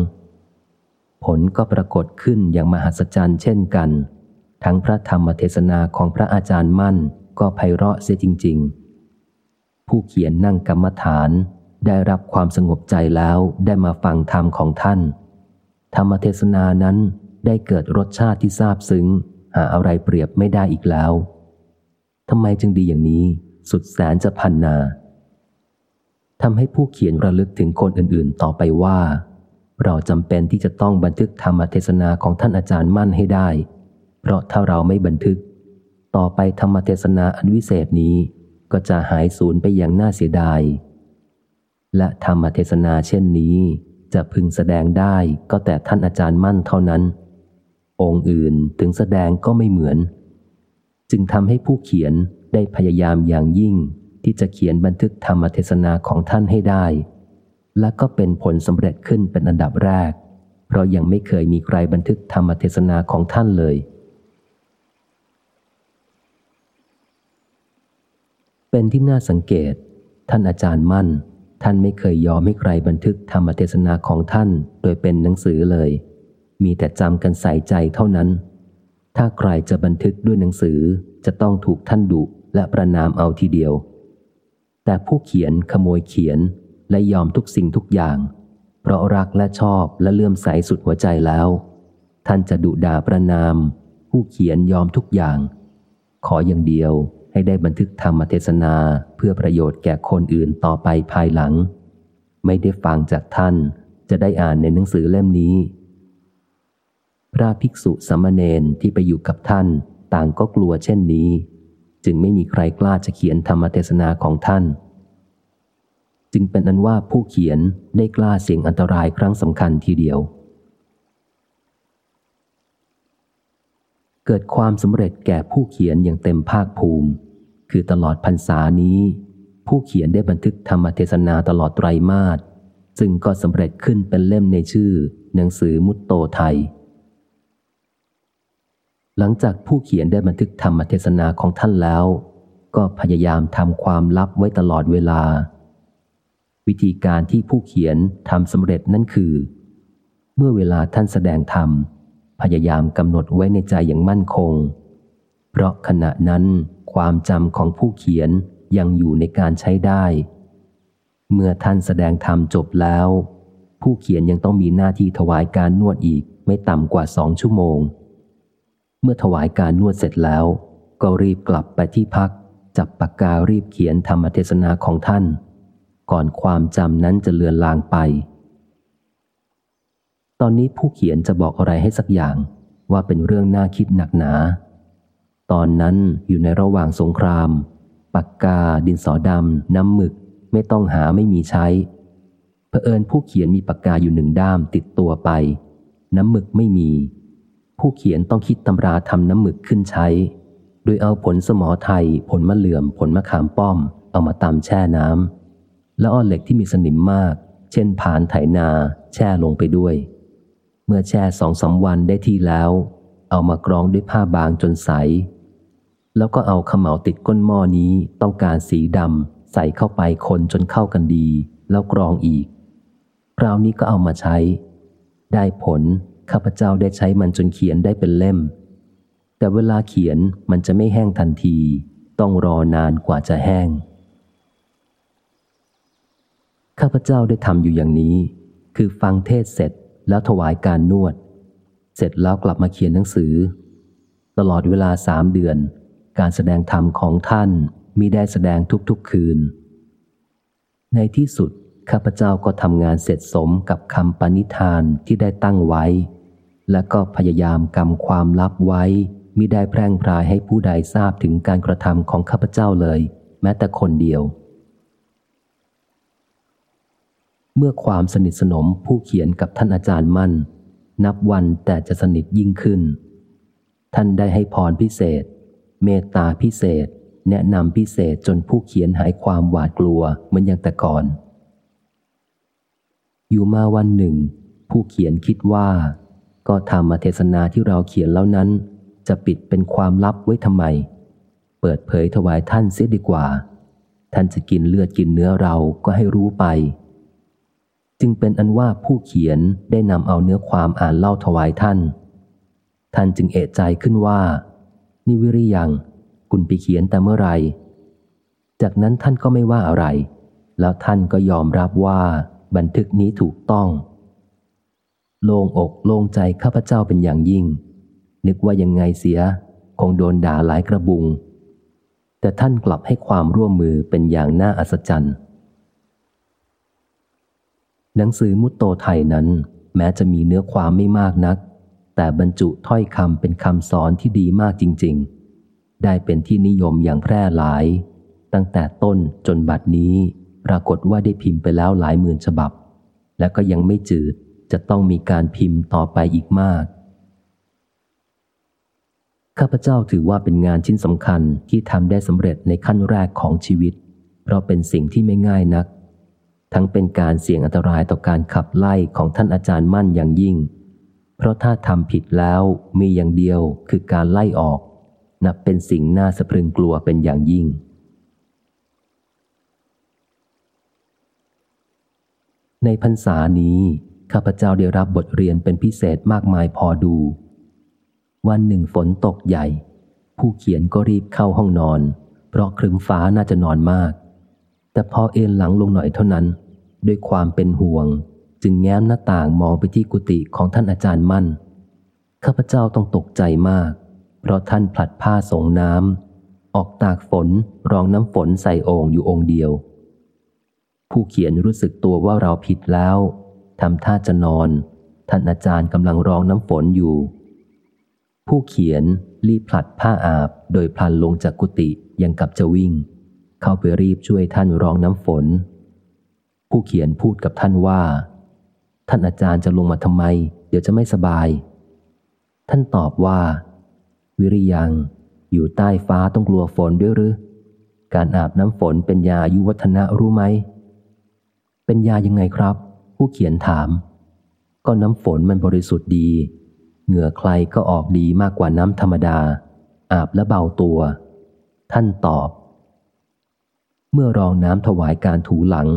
ผลก็ปรากฏขึ้นอย่างมหัศจรรย์เช่นกัน ทั้งพระธรรมเทศนาของพระอาจารย์มั่นก็ไพเราะเสียจริง ๆ ผู้เขียนนั่งกรรมฐานได้รับความสงบใจแล้วได้มาฟังธรรมของท่าน ธรรมเทศนานั้น ได้เกิดรสชาติที่ซาบซึ้ง หาอะไรเปรียบไม่ได้อีกแล้วทำไมจึงดีอย่างนี้สุดแสนจะพันนาทำให้ผู้เขียนระลึกถึงคนอื่นๆ ต่อไปว่า เราจำเป็นที่จะต้องบันทึกธรรมเทศนาของท่านอาจารย์มั่นให้ได้ เพราะถ้าเราไม่บันทึก ต่อไปธรรมเทศนาอันวิเศษนี้ ก็จะหายสูญไปอย่างน่าเสียดาย และธรรมเทศนาเช่นนี้ จะพึงแสดงได้ก็แต่ท่านอาจารย์มั่นเท่านั้น องค์อื่นถึงแสดงก็ไม่เหมือน จึงทำให้ผู้เขียนได้พยายามอย่างยิ่ง ที่จะเขียนบันทึกธรรมเทศนาของท่านให้ได้ และก็เป็นผลสำเร็จขึ้นเป็นอันดับแรก เพราะยังไม่เคยมีใครบันทึกธรรมเทศนาของท่านเลยเป็นที่น่าสังเกต ท่านอาจารย์มั่น ท่านไม่เคยยอมให้ใครบันทึกธรรมเทศนาของท่าน โดยเป็นหนังสือเลย มีแต่จำกันใส่ใจเท่านั้น ถ้าใครจะบันทึกด้วยหนังสือจะต้องถูกท่านดุและประนามเอาทีเดียว แต่ผู้เขียนขโมยเขียนและยอมทุกสิ่งทุกอย่าง เพราะรักและชอบและเลื่อมใสสุดหัวใจแล้ว ท่านจะดุด่าประนาม ผู้เขียนยอมทุกอย่าง ขออย่างเดียวให้ได้บันทึกธรรมเทศนาเพื่อประโยชน์แก่คนอื่นต่อไปภายหลัง ไม่ได้ฟังจากท่านจะได้อ่านในหนังสือเล่มนี้ พระภิกษุสมณเณรที่ไปอยู่กับท่าน ต่างก็กลัวเช่นนี้ จึงไม่มีใครกล้าจะเขียนธรรมเทศนาของท่าน จึงเป็นอันว่าผู้เขียนได้กล้าเสี่ยงอันตรายครั้งสำคัญทีเดียว เกิดความสำเร็จแก่ผู้เขียนอย่างเต็มภาคภูมิ คือตลอดพรรษานี้ ผู้เขียนได้บันทึกธรรมเทศนาตลอดไตรมาสซึ่งก็สำเร็จขึ้นเป็นเล่มในชื่อ หนังสือมุตโตไทย หลังจากผู้เขียนได้บันทึกธรรมเทศนาของท่านแล้ว ก็พยายามทำความลับไว้ตลอดเวลา วิธีการที่ผู้เขียนทำสำเร็จนั่นคือ เมื่อเวลาท่านแสดงธรรม พยายามกำหนดไว้ในใจอย่างมั่นคง เพราะขณะนั้นความจำของผู้เขียนยังอยู่ในการใช้ได้ เมื่อท่านแสดงธรรมจบแล้ว ผู้เขียนยังต้องมีหน้าที่ถวายการนวดอีกไม่ต่ำกว่าสองชั่วโมง เมื่อถวายการนวดเสร็จแล้ว ก็รีบกลับไปที่พัก จับปากการีบเขียนธรรมเทศนาของท่าน ก่อนความจำนั้นจะเลือนลางไป ตอนนี้ผู้เขียนจะบอกอะไรให้สักอย่างว่าเป็นเรื่องน่าคิดหนักหนา ตอนนั้นอยู่ในระหว่างสงคราม ปากกา ดินสอดำ น้ำหมึก ไม่ต้องหาไม่มีใช้เผอิญผู้เขียนมีปากกาอยู่หนึ่งด้ามติดตัวไป น้ำหมึกไม่มี ผู้เขียนต้องคิดตำราทำน้ำหมึกขึ้นใช้ โดยเอาผลสมอไทย ผลมะเหลื่อม ผลมะขามป้อม เอามาตำแช่น้ำแล้วอ้อเหล็กที่มีสนิมมาก เช่นผานไถนา แช่ลงไปด้วย เมื่อแช่สองสาวันได้ที่แล้ว เอามากรองด้วยผ้าบางจนใส แล้วก็เอาขมเหลาติดก้นหม้อนี้ต้องการสีดำใส่เข้าไปคนจนเข้ากันดี แล้วกรองอีกคราวนี้ก็เอามาใช้ ได้ผล ข้าพเจ้าได้ใช้มันจนเขียนได้เป็นเล่ม แต่เวลาเขียนมันจะไม่แห้งทันที ต้องรอนานกว่าจะแห้ง ข้าพเจ้าได้ทำอยู่อย่างนี้ คือฟังเทศเสร็จแล้วถวายการนวด เสร็จแล้วกลับมาเขียนหนังสือ ตลอดเวลาสามเดือน การแสดงธรรมของท่านมีได้แสดงทุกๆคืน ในที่สุดข้าพเจ้าก็ทำงานเสร็จสมกับคำปณิธานที่ได้ตั้งไว้ และก็พยายามกำความลับไว้มิได้แพร่งพรายให้ผู้ใดทราบถึงการกระทำของข้าพเจ้าเลย แม้แต่คนเดียว เมื่อความสนิทสนมผู้เขียนกับท่านอาจารย์มั่น นับวันแต่จะสนิทยิ่งขึ้น ท่านได้ให้พรพิเศษ เมตตาพิเศษ แนะนำพิเศษจนผู้เขียนหายความหวาดกลัวเหมือนอย่างแต่ก่อน อยู่มาวันหนึ่ง ผู้เขียนคิดว่า ก็ทำมาเทศนาที่เราเขียนแล้วนั้น จะปิดเป็นความลับไว้ทำไม เปิดเผยถวายท่านเสียดีกว่า ท่านจะกินเลือดกินเนื้อเราก็ให้รู้ไป จึงเป็นอันว่าผู้เขียนได้นำเอาเนื้อความอ่านเล่าถวายท่าน ท่านจึงเอะใจขึ้นว่านี่วิริยัง คุณไปเขียนแต่เมื่อไรจากนั้นท่านก็ไม่ว่าอะไร แล้วท่านก็ยอมรับว่าบันทึกนี้ถูกต้อง โล่งอกโล่งใจข้าพเจ้าเป็นอย่างยิ่ง นึกว่ายังไงเสีย คงโดนด่าหลายกระบุง แต่ท่านกลับให้ความร่วมมือเป็นอย่างน่าอัศจรรย์ หนังสือมุตโตไทยนั้น แม้จะมีเนื้อความไม่มากนัก แต่บรรจุถ้อยคำเป็นคำสอนที่ดีมากจริง ๆ ได้เป็นที่นิยมอย่างแพร่หลาย ตั้งแต่ต้นจนบัดนี้ ปรากฏว่าได้พิมพ์ไปแล้วหลายหมื่นฉบับ และก็ยังไม่จืด จะต้องมีการพิมพ์ต่อไปอีกมาก ข้าพเจ้าถือว่าเป็นงานชิ้นสำคัญที่ทำได้สำเร็จในขั้นแรกของชีวิต เพราะเป็นสิ่งที่ไม่ง่ายนัก ทั้งเป็นการเสี่ยงอันตรายต่อการขับไล่ของท่านอาจารย์มั่นอย่างยิ่ง เพราะถ้าทำผิดแล้วมีอย่างเดียวคือการไล่ออก นับเป็นสิ่งน่าสะพรึงกลัวเป็นอย่างยิ่งในพรรษานี้ ข้าพเจ้าได้รับบทเรียนเป็นพิเศษมากมายพอดู วันหนึ่งฝนตกใหญ่ ผู้เขียนก็รีบเข้าห้องนอน เพราะครึ้มฟ้าน่าจะนอนมาก แต่พอเอนหลังลงหน่อยเท่านั้น ด้วยความเป็นห่วง จึงแง้มหน้าต่างมองไปที่กุฏิของท่านอาจารย์มั่น ข้าพเจ้าต้องตกใจมาก เพราะท่านผลัดผ้าสงน้ำออกตากฝนรองน้ำฝนใส่โอ่งอยู่องค์เดียว ผู้เขียนรู้สึกตัวว่าเราผิดแล้ว ทำท่าจะนอน ท่านอาจารย์กำลังรองน้ำฝนอยู่ ผู้เขียนรีบผลัดผ้าอาบ โดยพลันลงจากกุฏิยังกับจะวิ่ง เข้าไปรีบช่วยท่านรองน้ำฝน ผู้เขียนพูดกับท่านว่า ท่านอาจารย์จะลงมาทำไม เดี๋ยวจะไม่สบาย ท่านตอบว่า วิริยังอยู่ใต้ฟ้าต้องกลัวฝนด้วยหรือ การอาบน้ำฝนเป็นยาอายุวัฒนะรู้ไหม เป็นยายังไงครับ ผู้เขียนถาม ก็น้ำฝนมันบริสุทธิ์ดี เหงื่อใครก็ออกดีมากกว่าน้ำธรรมดา อาบและเบาตัว ท่านตอบ เมื่อรองน้ำถวายการถูหลัง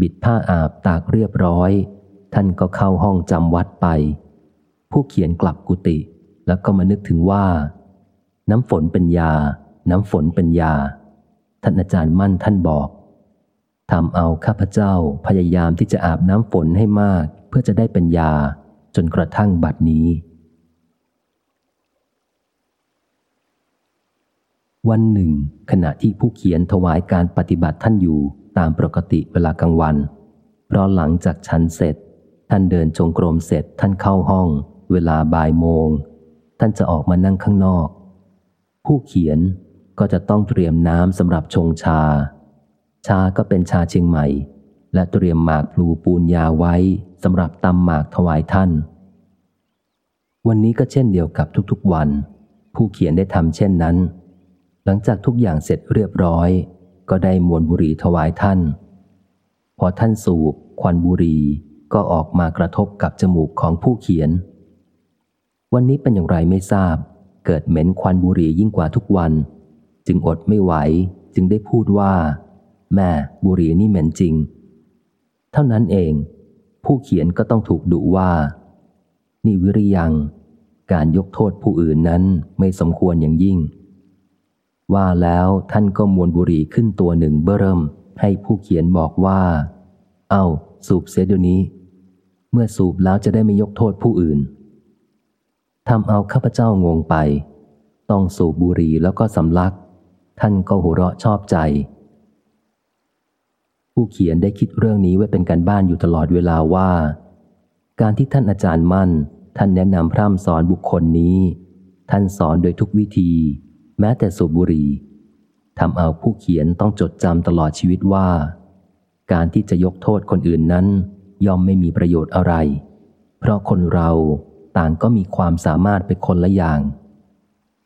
บิดผ้าอาบตากเรียบร้อย ท่านก็เข้าห้องจำวัดไป ผู้เขียนกลับกุฏิแล้วก็มานึกถึงว่า น้ำฝนเป็นยา น้ำฝนเป็นยา ท่านอาจารย์มั่นท่านบอก ทำเอาข้าพเจ้าพยายามที่จะอาบน้ำฝนให้มาก เพื่อจะได้เป็นยาจนกระทั่งบัดนี้ วันหนึ่ง ขณะที่ผู้เขียนถวายการปฏิบัติท่านอยู่ตามปกติเวลากลางวัน เพราะหลังจากฉันเสร็จ ท่านเดินจงกรมเสร็จท่านเข้าห้อง เวลาบ่ายโมง ท่านจะออกมานั่งข้างนอก ผู้เขียนก็จะต้องเตรียมน้ำสำหรับชงชา ชาก็เป็นชาเชียงใหม่ และเตรียมหมากพลูปูนยาไว้สำหรับตำหมากถวายท่าน วันนี้ก็เช่นเดียวกับทุกๆวัน ผู้เขียนได้ทำเช่นนั้น หลังจากทุกอย่างเสร็จเรียบร้อย ก็ได้มวนบุหรี่ถวายท่าน พอท่านสูบควันบุหรี่ก็ออกมากระทบกับจมูกของผู้เขียน วันนี้เป็นอย่างไรไม่ทราบ เกิดเหม็นควันบุหรี่ยิ่งกว่าทุกวัน จึงอดไม่ไหว จึงได้พูดว่า แม่บุหรี่นี่เหม็นจริง เท่านั้นเอง ผู้เขียนก็ต้องถูกดุว่า นี่วิริยัง การยกโทษผู้อื่นนั้นไม่สมควรอย่างยิ่ง ว่าแล้วท่านก็มวนบุหรี่ขึ้นตัวหนึ่งเบิ่ม ให้ผู้เขียนบอกว่า เอาสูบเสียเดี๋ยวนี้ เมื่อสูบแล้วจะได้ไม่ยกโทษผู้อื่นทำเอาข้าพเจ้างงไป ต้องสูบบุหรี่แล้วก็สำลัก ท่านก็หัวเราะชอบใจ ผู้เขียนได้คิดเรื่องนี้ไว้เป็นการบ้านอยู่ตลอดเวลาว่า การที่ท่านอาจารย์มั่น ท่านแนะนำพร่ำสอนบุคคลนี้ ท่านสอนโดยทุกวิธี แม้แต่สูบบุหรี่ทำเอาผู้เขียนต้องจดจำตลอดชีวิตว่า การที่จะยกโทษคนอื่นนั้น ย่อมไม่มีประโยชน์อะไร เพราะคนเราต่างก็มีความสามารถเป็นคนละอย่าง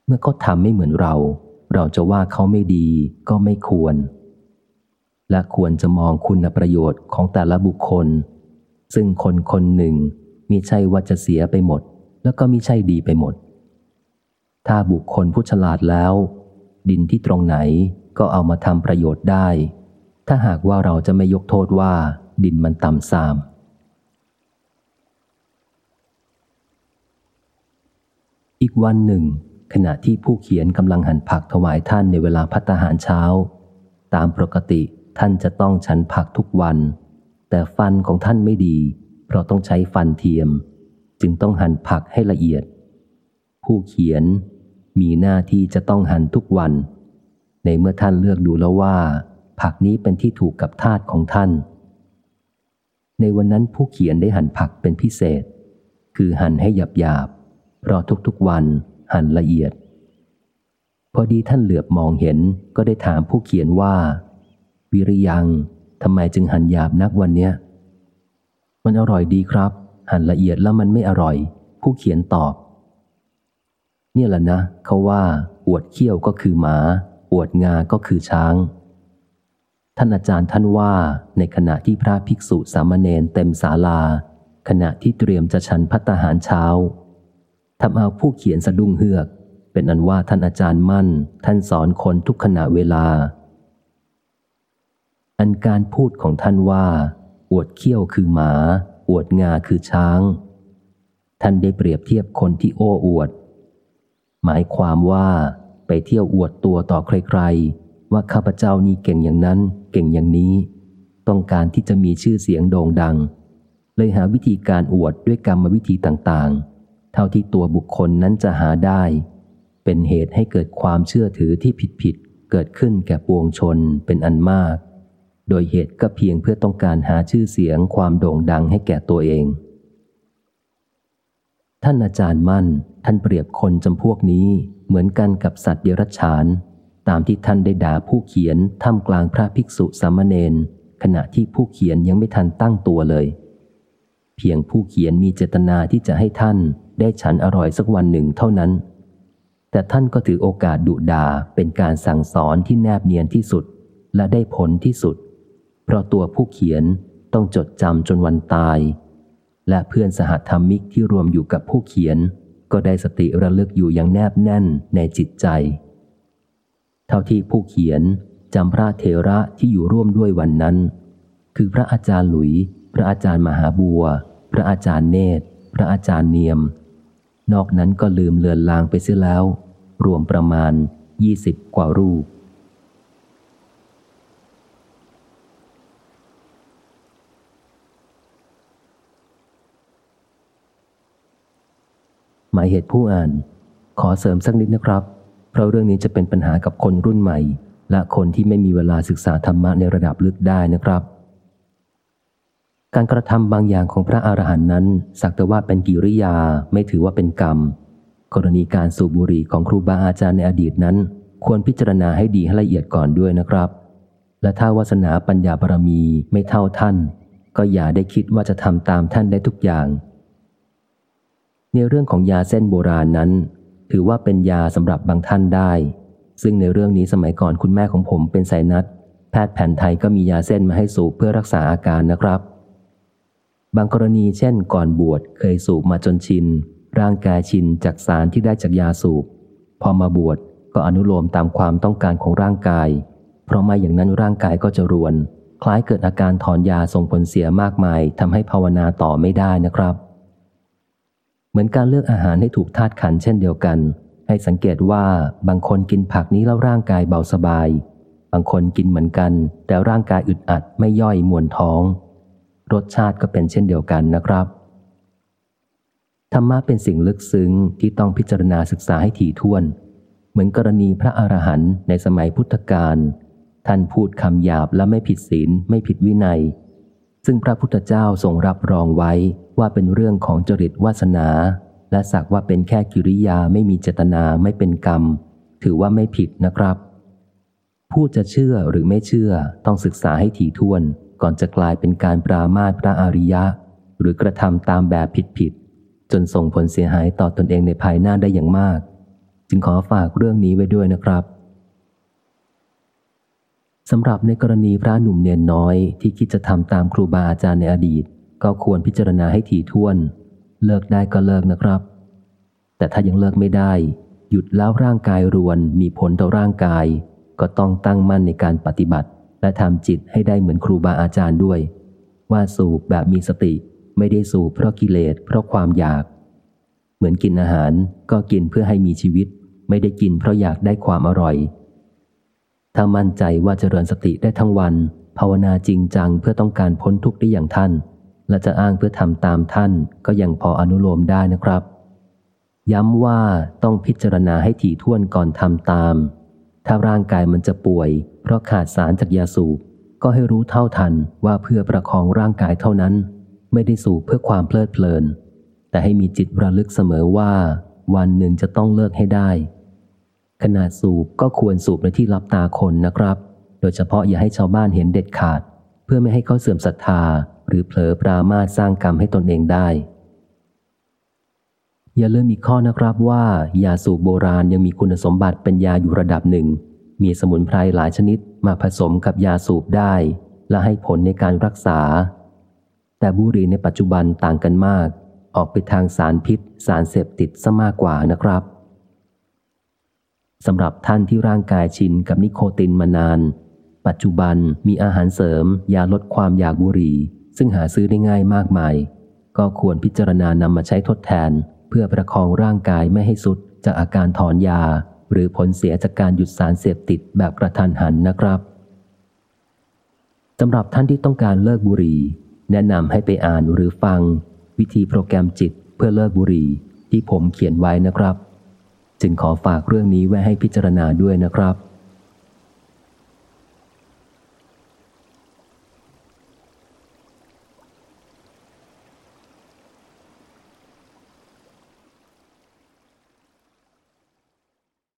เมื่อเขาทำไม่เหมือนเรา เราจะว่าเขาไม่ดีก็ไม่ควร และควรจะมองคุณประโยชน์ของแต่ละบุคคล ซึ่งคนคนหนึ่งมีใช่ว่าจะเสียไปหมด แล้วก็มีใช่ดีไปหมด ถ้าบุคคลผู้ฉลาดแล้ว ดินที่ตรงไหนก็เอามาทำประโยชน์ได้ ถ้าหากว่าเราจะไม่ยกโทษว่า ดินมันต่ำทรามอีกวันหนึ่ง ขณะที่ผู้เขียนกำลังหั่นผักถวายท่านในเวลาพัตหารเช้า ตามปกติ ท่านจะต้องฉันผักทุกวัน แต่ฟันของท่านไม่ดี เพราะต้องใช้ฟันเทียม จึงต้องหั่นผักให้ละเอียด ผู้เขียนมีหน้าที่จะต้องหั่นทุกวัน ในเมื่อท่านเลือกดูแล้วว่า ผักนี้เป็นที่ถูกกับธาตุของท่าน ในวันนั้นผู้เขียนได้หั่นผักเป็นพิเศษ คือหั่นให้หยาบๆเพราะทุกๆวันหั่นละเอียด พอดีท่านเหลือบมองเห็นก็ได้ถามผู้เขียนว่า วิริยังทำไมจึงหั่นหยาบนักวันเนี้ย มันอร่อยดีครับ หั่นละเอียดแล้วมันไม่อร่อย ผู้เขียนตอบ เนี่ยแหละนะ เขาว่าอวดเขี้ยวก็คือหมา อวดงาก็คือช้าง ท่านอาจารย์ท่านว่าในขณะที่พระภิกษุสามเณรเต็มศาลา ขณะที่เตรียมจะฉันพัตหารเช้าทำเอาผู้เขียนสะดุ้งเฮือก เป็นอันว่าท่านอาจารย์มั่น ท่านสอนคนทุกขณะเวลา อันการพูดของท่านว่า อวดเขี้ยวคือหมา อวดงาคือช้าง ท่านได้เปรียบเทียบคนที่โอ้อวด หมายความว่าไปเที่ยวอวดตัวต่อใครๆ ว่าข้าพเจ้านี่เก่งอย่างนั้น เก่งอย่างนี้ ต้องการที่จะมีชื่อเสียงโด่งดัง เลยหาวิธีการอวดด้วยกรรมวิธีต่างๆ เท่าที่ตัวบุคคลนั้นจะหาได้ เป็นเหตุให้เกิดความเชื่อถือที่ผิดๆ เกิดขึ้นแก่ปวงชนเป็นอันมาก โดยเหตุก็เพียงเพื่อต้องการหาชื่อเสียงความโด่งดังให้แก่ตัวเอง ท่านอาจารย์มั่น ท่านเปรียบคนจำพวกนี้เหมือนกันกับสัตว์เดรัจฉาน ตามที่ท่านได้ด่าผู้เขียนท่ามกลางพระภิกษุสามเณรขณะที่ผู้เขียนยังไม่ทันตั้งตัวเลย เพียงผู้เขียนมีเจตนาที่จะให้ท่านได้ฉันอร่อยสักวันหนึ่งเท่านั้น แต่ท่านก็ถือโอกาสดุดาเป็นการสั่งสอนที่แนบเนียนที่สุด และได้ผลที่สุด เพราะตัวผู้เขียนต้องจดจำจนวันตาย และเพื่อนสหธรรมิกที่รวมอยู่กับผู้เขียน ก็ได้สติระลึกอยู่อย่างแนบแน่นในจิตใจ เท่าที่ผู้เขียนจำพระเทระที่อยู่ร่วมด้วยวันนั้น คือพระอาจารย์หลุย พระอาจารย์มหาบัว พระอาจารย์เนตร พระอาจารย์เนียม นอกนั้นก็ลืมเลือนลางไปเสียแล้ว รวมประมาณยี่สิบกว่ารูปายเหตุผู้อ่าน ขอเสริมสักนิดนะครับ เพราะเรื่องนี้จะเป็นปัญหากับคนรุ่นใหม่ และคนที่ไม่มีเวลาศึกษาธรรมะในระดับลึกได้นะครับ การกระทำบางอย่างของพระอรหันต์นั้น สักแต่ว่าเป็นกิริยาไม่ถือว่าเป็นกรรม กรณีการสูบบุหรี่ของครูบาอาจารย์ในอดีตนั้น ควรพิจารณาให้ดีให้ละเอียดก่อนด้วยนะครับ และถ้าวาสนาปัญญาบารมีไม่เท่าท่าน ก็อย่าได้คิดว่าจะทำตามท่านได้ทุกอย่าง ในเรื่องของยาเส้นโบราณนั้น ถือว่าเป็นยาสำหรับบางท่านได้ ซึ่งในเรื่องนี้สมัยก่อนคุณแม่ของผมเป็นสายนัด แพทย์แผนไทยก็มียาเส้นมาให้สูบเพื่อรักษาอาการนะครับ บางกรณีเช่น ก่อนบวชเคยสูบมาจนชิน ร่างกายชินจากสารที่ได้จากยาสูบ พอมาบวชก็อนุโลมตามความต้องการของร่างกาย เพราะไม่อย่างนั้นร่างกายก็จะรวน คล้ายเกิดอาการถอนยาส่งผลเสียมากมายทำให้ภาวนาต่อไม่ได้นะครับ เหมือนการเลือกอาหารให้ถูกธาตุขันเช่นเดียวกัน ให้สังเกตว่าบางคนกินผักนี้แล้วร่างกายเบาสบาย บางคนกินเหมือนกัน แต่ร่างกายอึดอัดไม่ย่อยมวนท้อง รสชาติก็เป็นเช่นเดียวกันนะครับธรรมะเป็นสิ่งลึกซึ้งที่ต้องพิจารณาศึกษาให้ถี่ถ้วน เหมือนกรณีพระอรหันต์ในสมัยพุทธกาลท่านพูดคำหยาบและไม่ผิดศีลไม่ผิดวินัย ซึ่งพระพุทธเจ้าทรงรับรองไว้ว่าเป็นเรื่องของจริตวาสนา และสักว่าเป็นแค่กิริยาไม่มีเจตนาไม่เป็นกรรม ถือว่าไม่ผิดนะครับ ผู้จะเชื่อหรือไม่เชื่อต้องศึกษาให้ถี่ถ้วน ก่อนจะกลายเป็นการปรามาตพระอริยะ หรือกระทำตามแบบผิดๆจนส่งผลเสียหายต่อตอนเองในภายหน้าได้อย่างมาก จึงขอฝากเรื่องนี้ไว้ด้วยนะครับ สำหรับในกรณีพระหนุ่มเนียนน้อยที่คิดจะทำตามครูบาอาจารย์ในอดีต ก็ควรพิจารณาให้ถี่ถ้วน เลิกได้ก็เลิกนะครับ แต่ถ้ายังเลิกไม่ได้ หยุดแล้วร่างกายรวนมีผลต่อร่างกาย ก็ต้องตั้งมั่นในการปฏิบัติ และทำจิตให้ได้เหมือนครูบาอาจารย์ด้วย ว่าสูบแบบมีสติ ไม่ได้สูบเพราะกิเลสเพราะความอยาก เหมือนกินอาหารก็กินเพื่อให้มีชีวิต ไม่ได้กินเพราะอยากได้ความอร่อย ถ้ามั่นใจว่าเจริญสติได้ทั้งวัน ภาวนาจริงจังเพื่อต้องการพ้นทุกข์ได้อย่างท่าน และจะอ้างเพื่อทำตามท่านก็ยังพออนุโลมได้นะครับ ย้ำว่าต้องพิจารณาให้ถี่ถ้วนก่อนทำตาม ถ้าร่างกายมันจะป่วย เพราะขาดสารจากยาสูบก็ให้รู้เท่าทันว่าเพื่อประคองร่างกายเท่านั้น ไม่ได้สูบเพื่อความเพลิดเพลิน แต่ให้มีจิตระลึกเสมอว่า วันหนึ่งจะต้องเลิกให้ได้ ขนาดสูบก็ควรสูบในที่รับตาคนนะครับ โดยเฉพาะอย่าให้ชาวบ้านเห็นเด็ดขาด เพื่อไม่ให้เขาเสื่อมศรัทธา หรือเผลอปรามาสร้างกรรมให้ตนเองได้ อย่าลืมอีกข้อนะครับว่ายาสูบโบราณยังมีคุณสมบัติเป็นยาอยู่ระดับหนึ่ง มีสมุนไพรหลายชนิดมาผสมกับยาสูบได้ และให้ผลในการรักษา แต่บุหรี่ในปัจจุบันต่างกันมาก ออกไปทางสารพิษ สารเสพติดซะมากกว่านะครับ สำหรับท่านที่ร่างกายชินกับนิโคตินมานาน ปัจจุบันมีอาหารเสริม ยาลดความอยากบุหรี่ ซึ่งหาซื้อได้ง่ายมากมาย ก็ควรพิจารณานำมาใช้ทดแทน เพื่อประคองร่างกายไม่ให้สุดจากอาการถอนยา หรือผลเสียจากการหยุดสารเสพติดแบบกระทันหันนะครับสำหรับท่านที่ต้องการเลิกบุหรี่ แนะนำให้ไปอ่านหรือฟัง วิธีโปรแกรมจิตเพื่อเลิกบุหรี่ที่ผมเขียนไว้นะครับ จึงขอฝากเรื่องนี้ไว้ให้พิจารณาด้วยนะครับ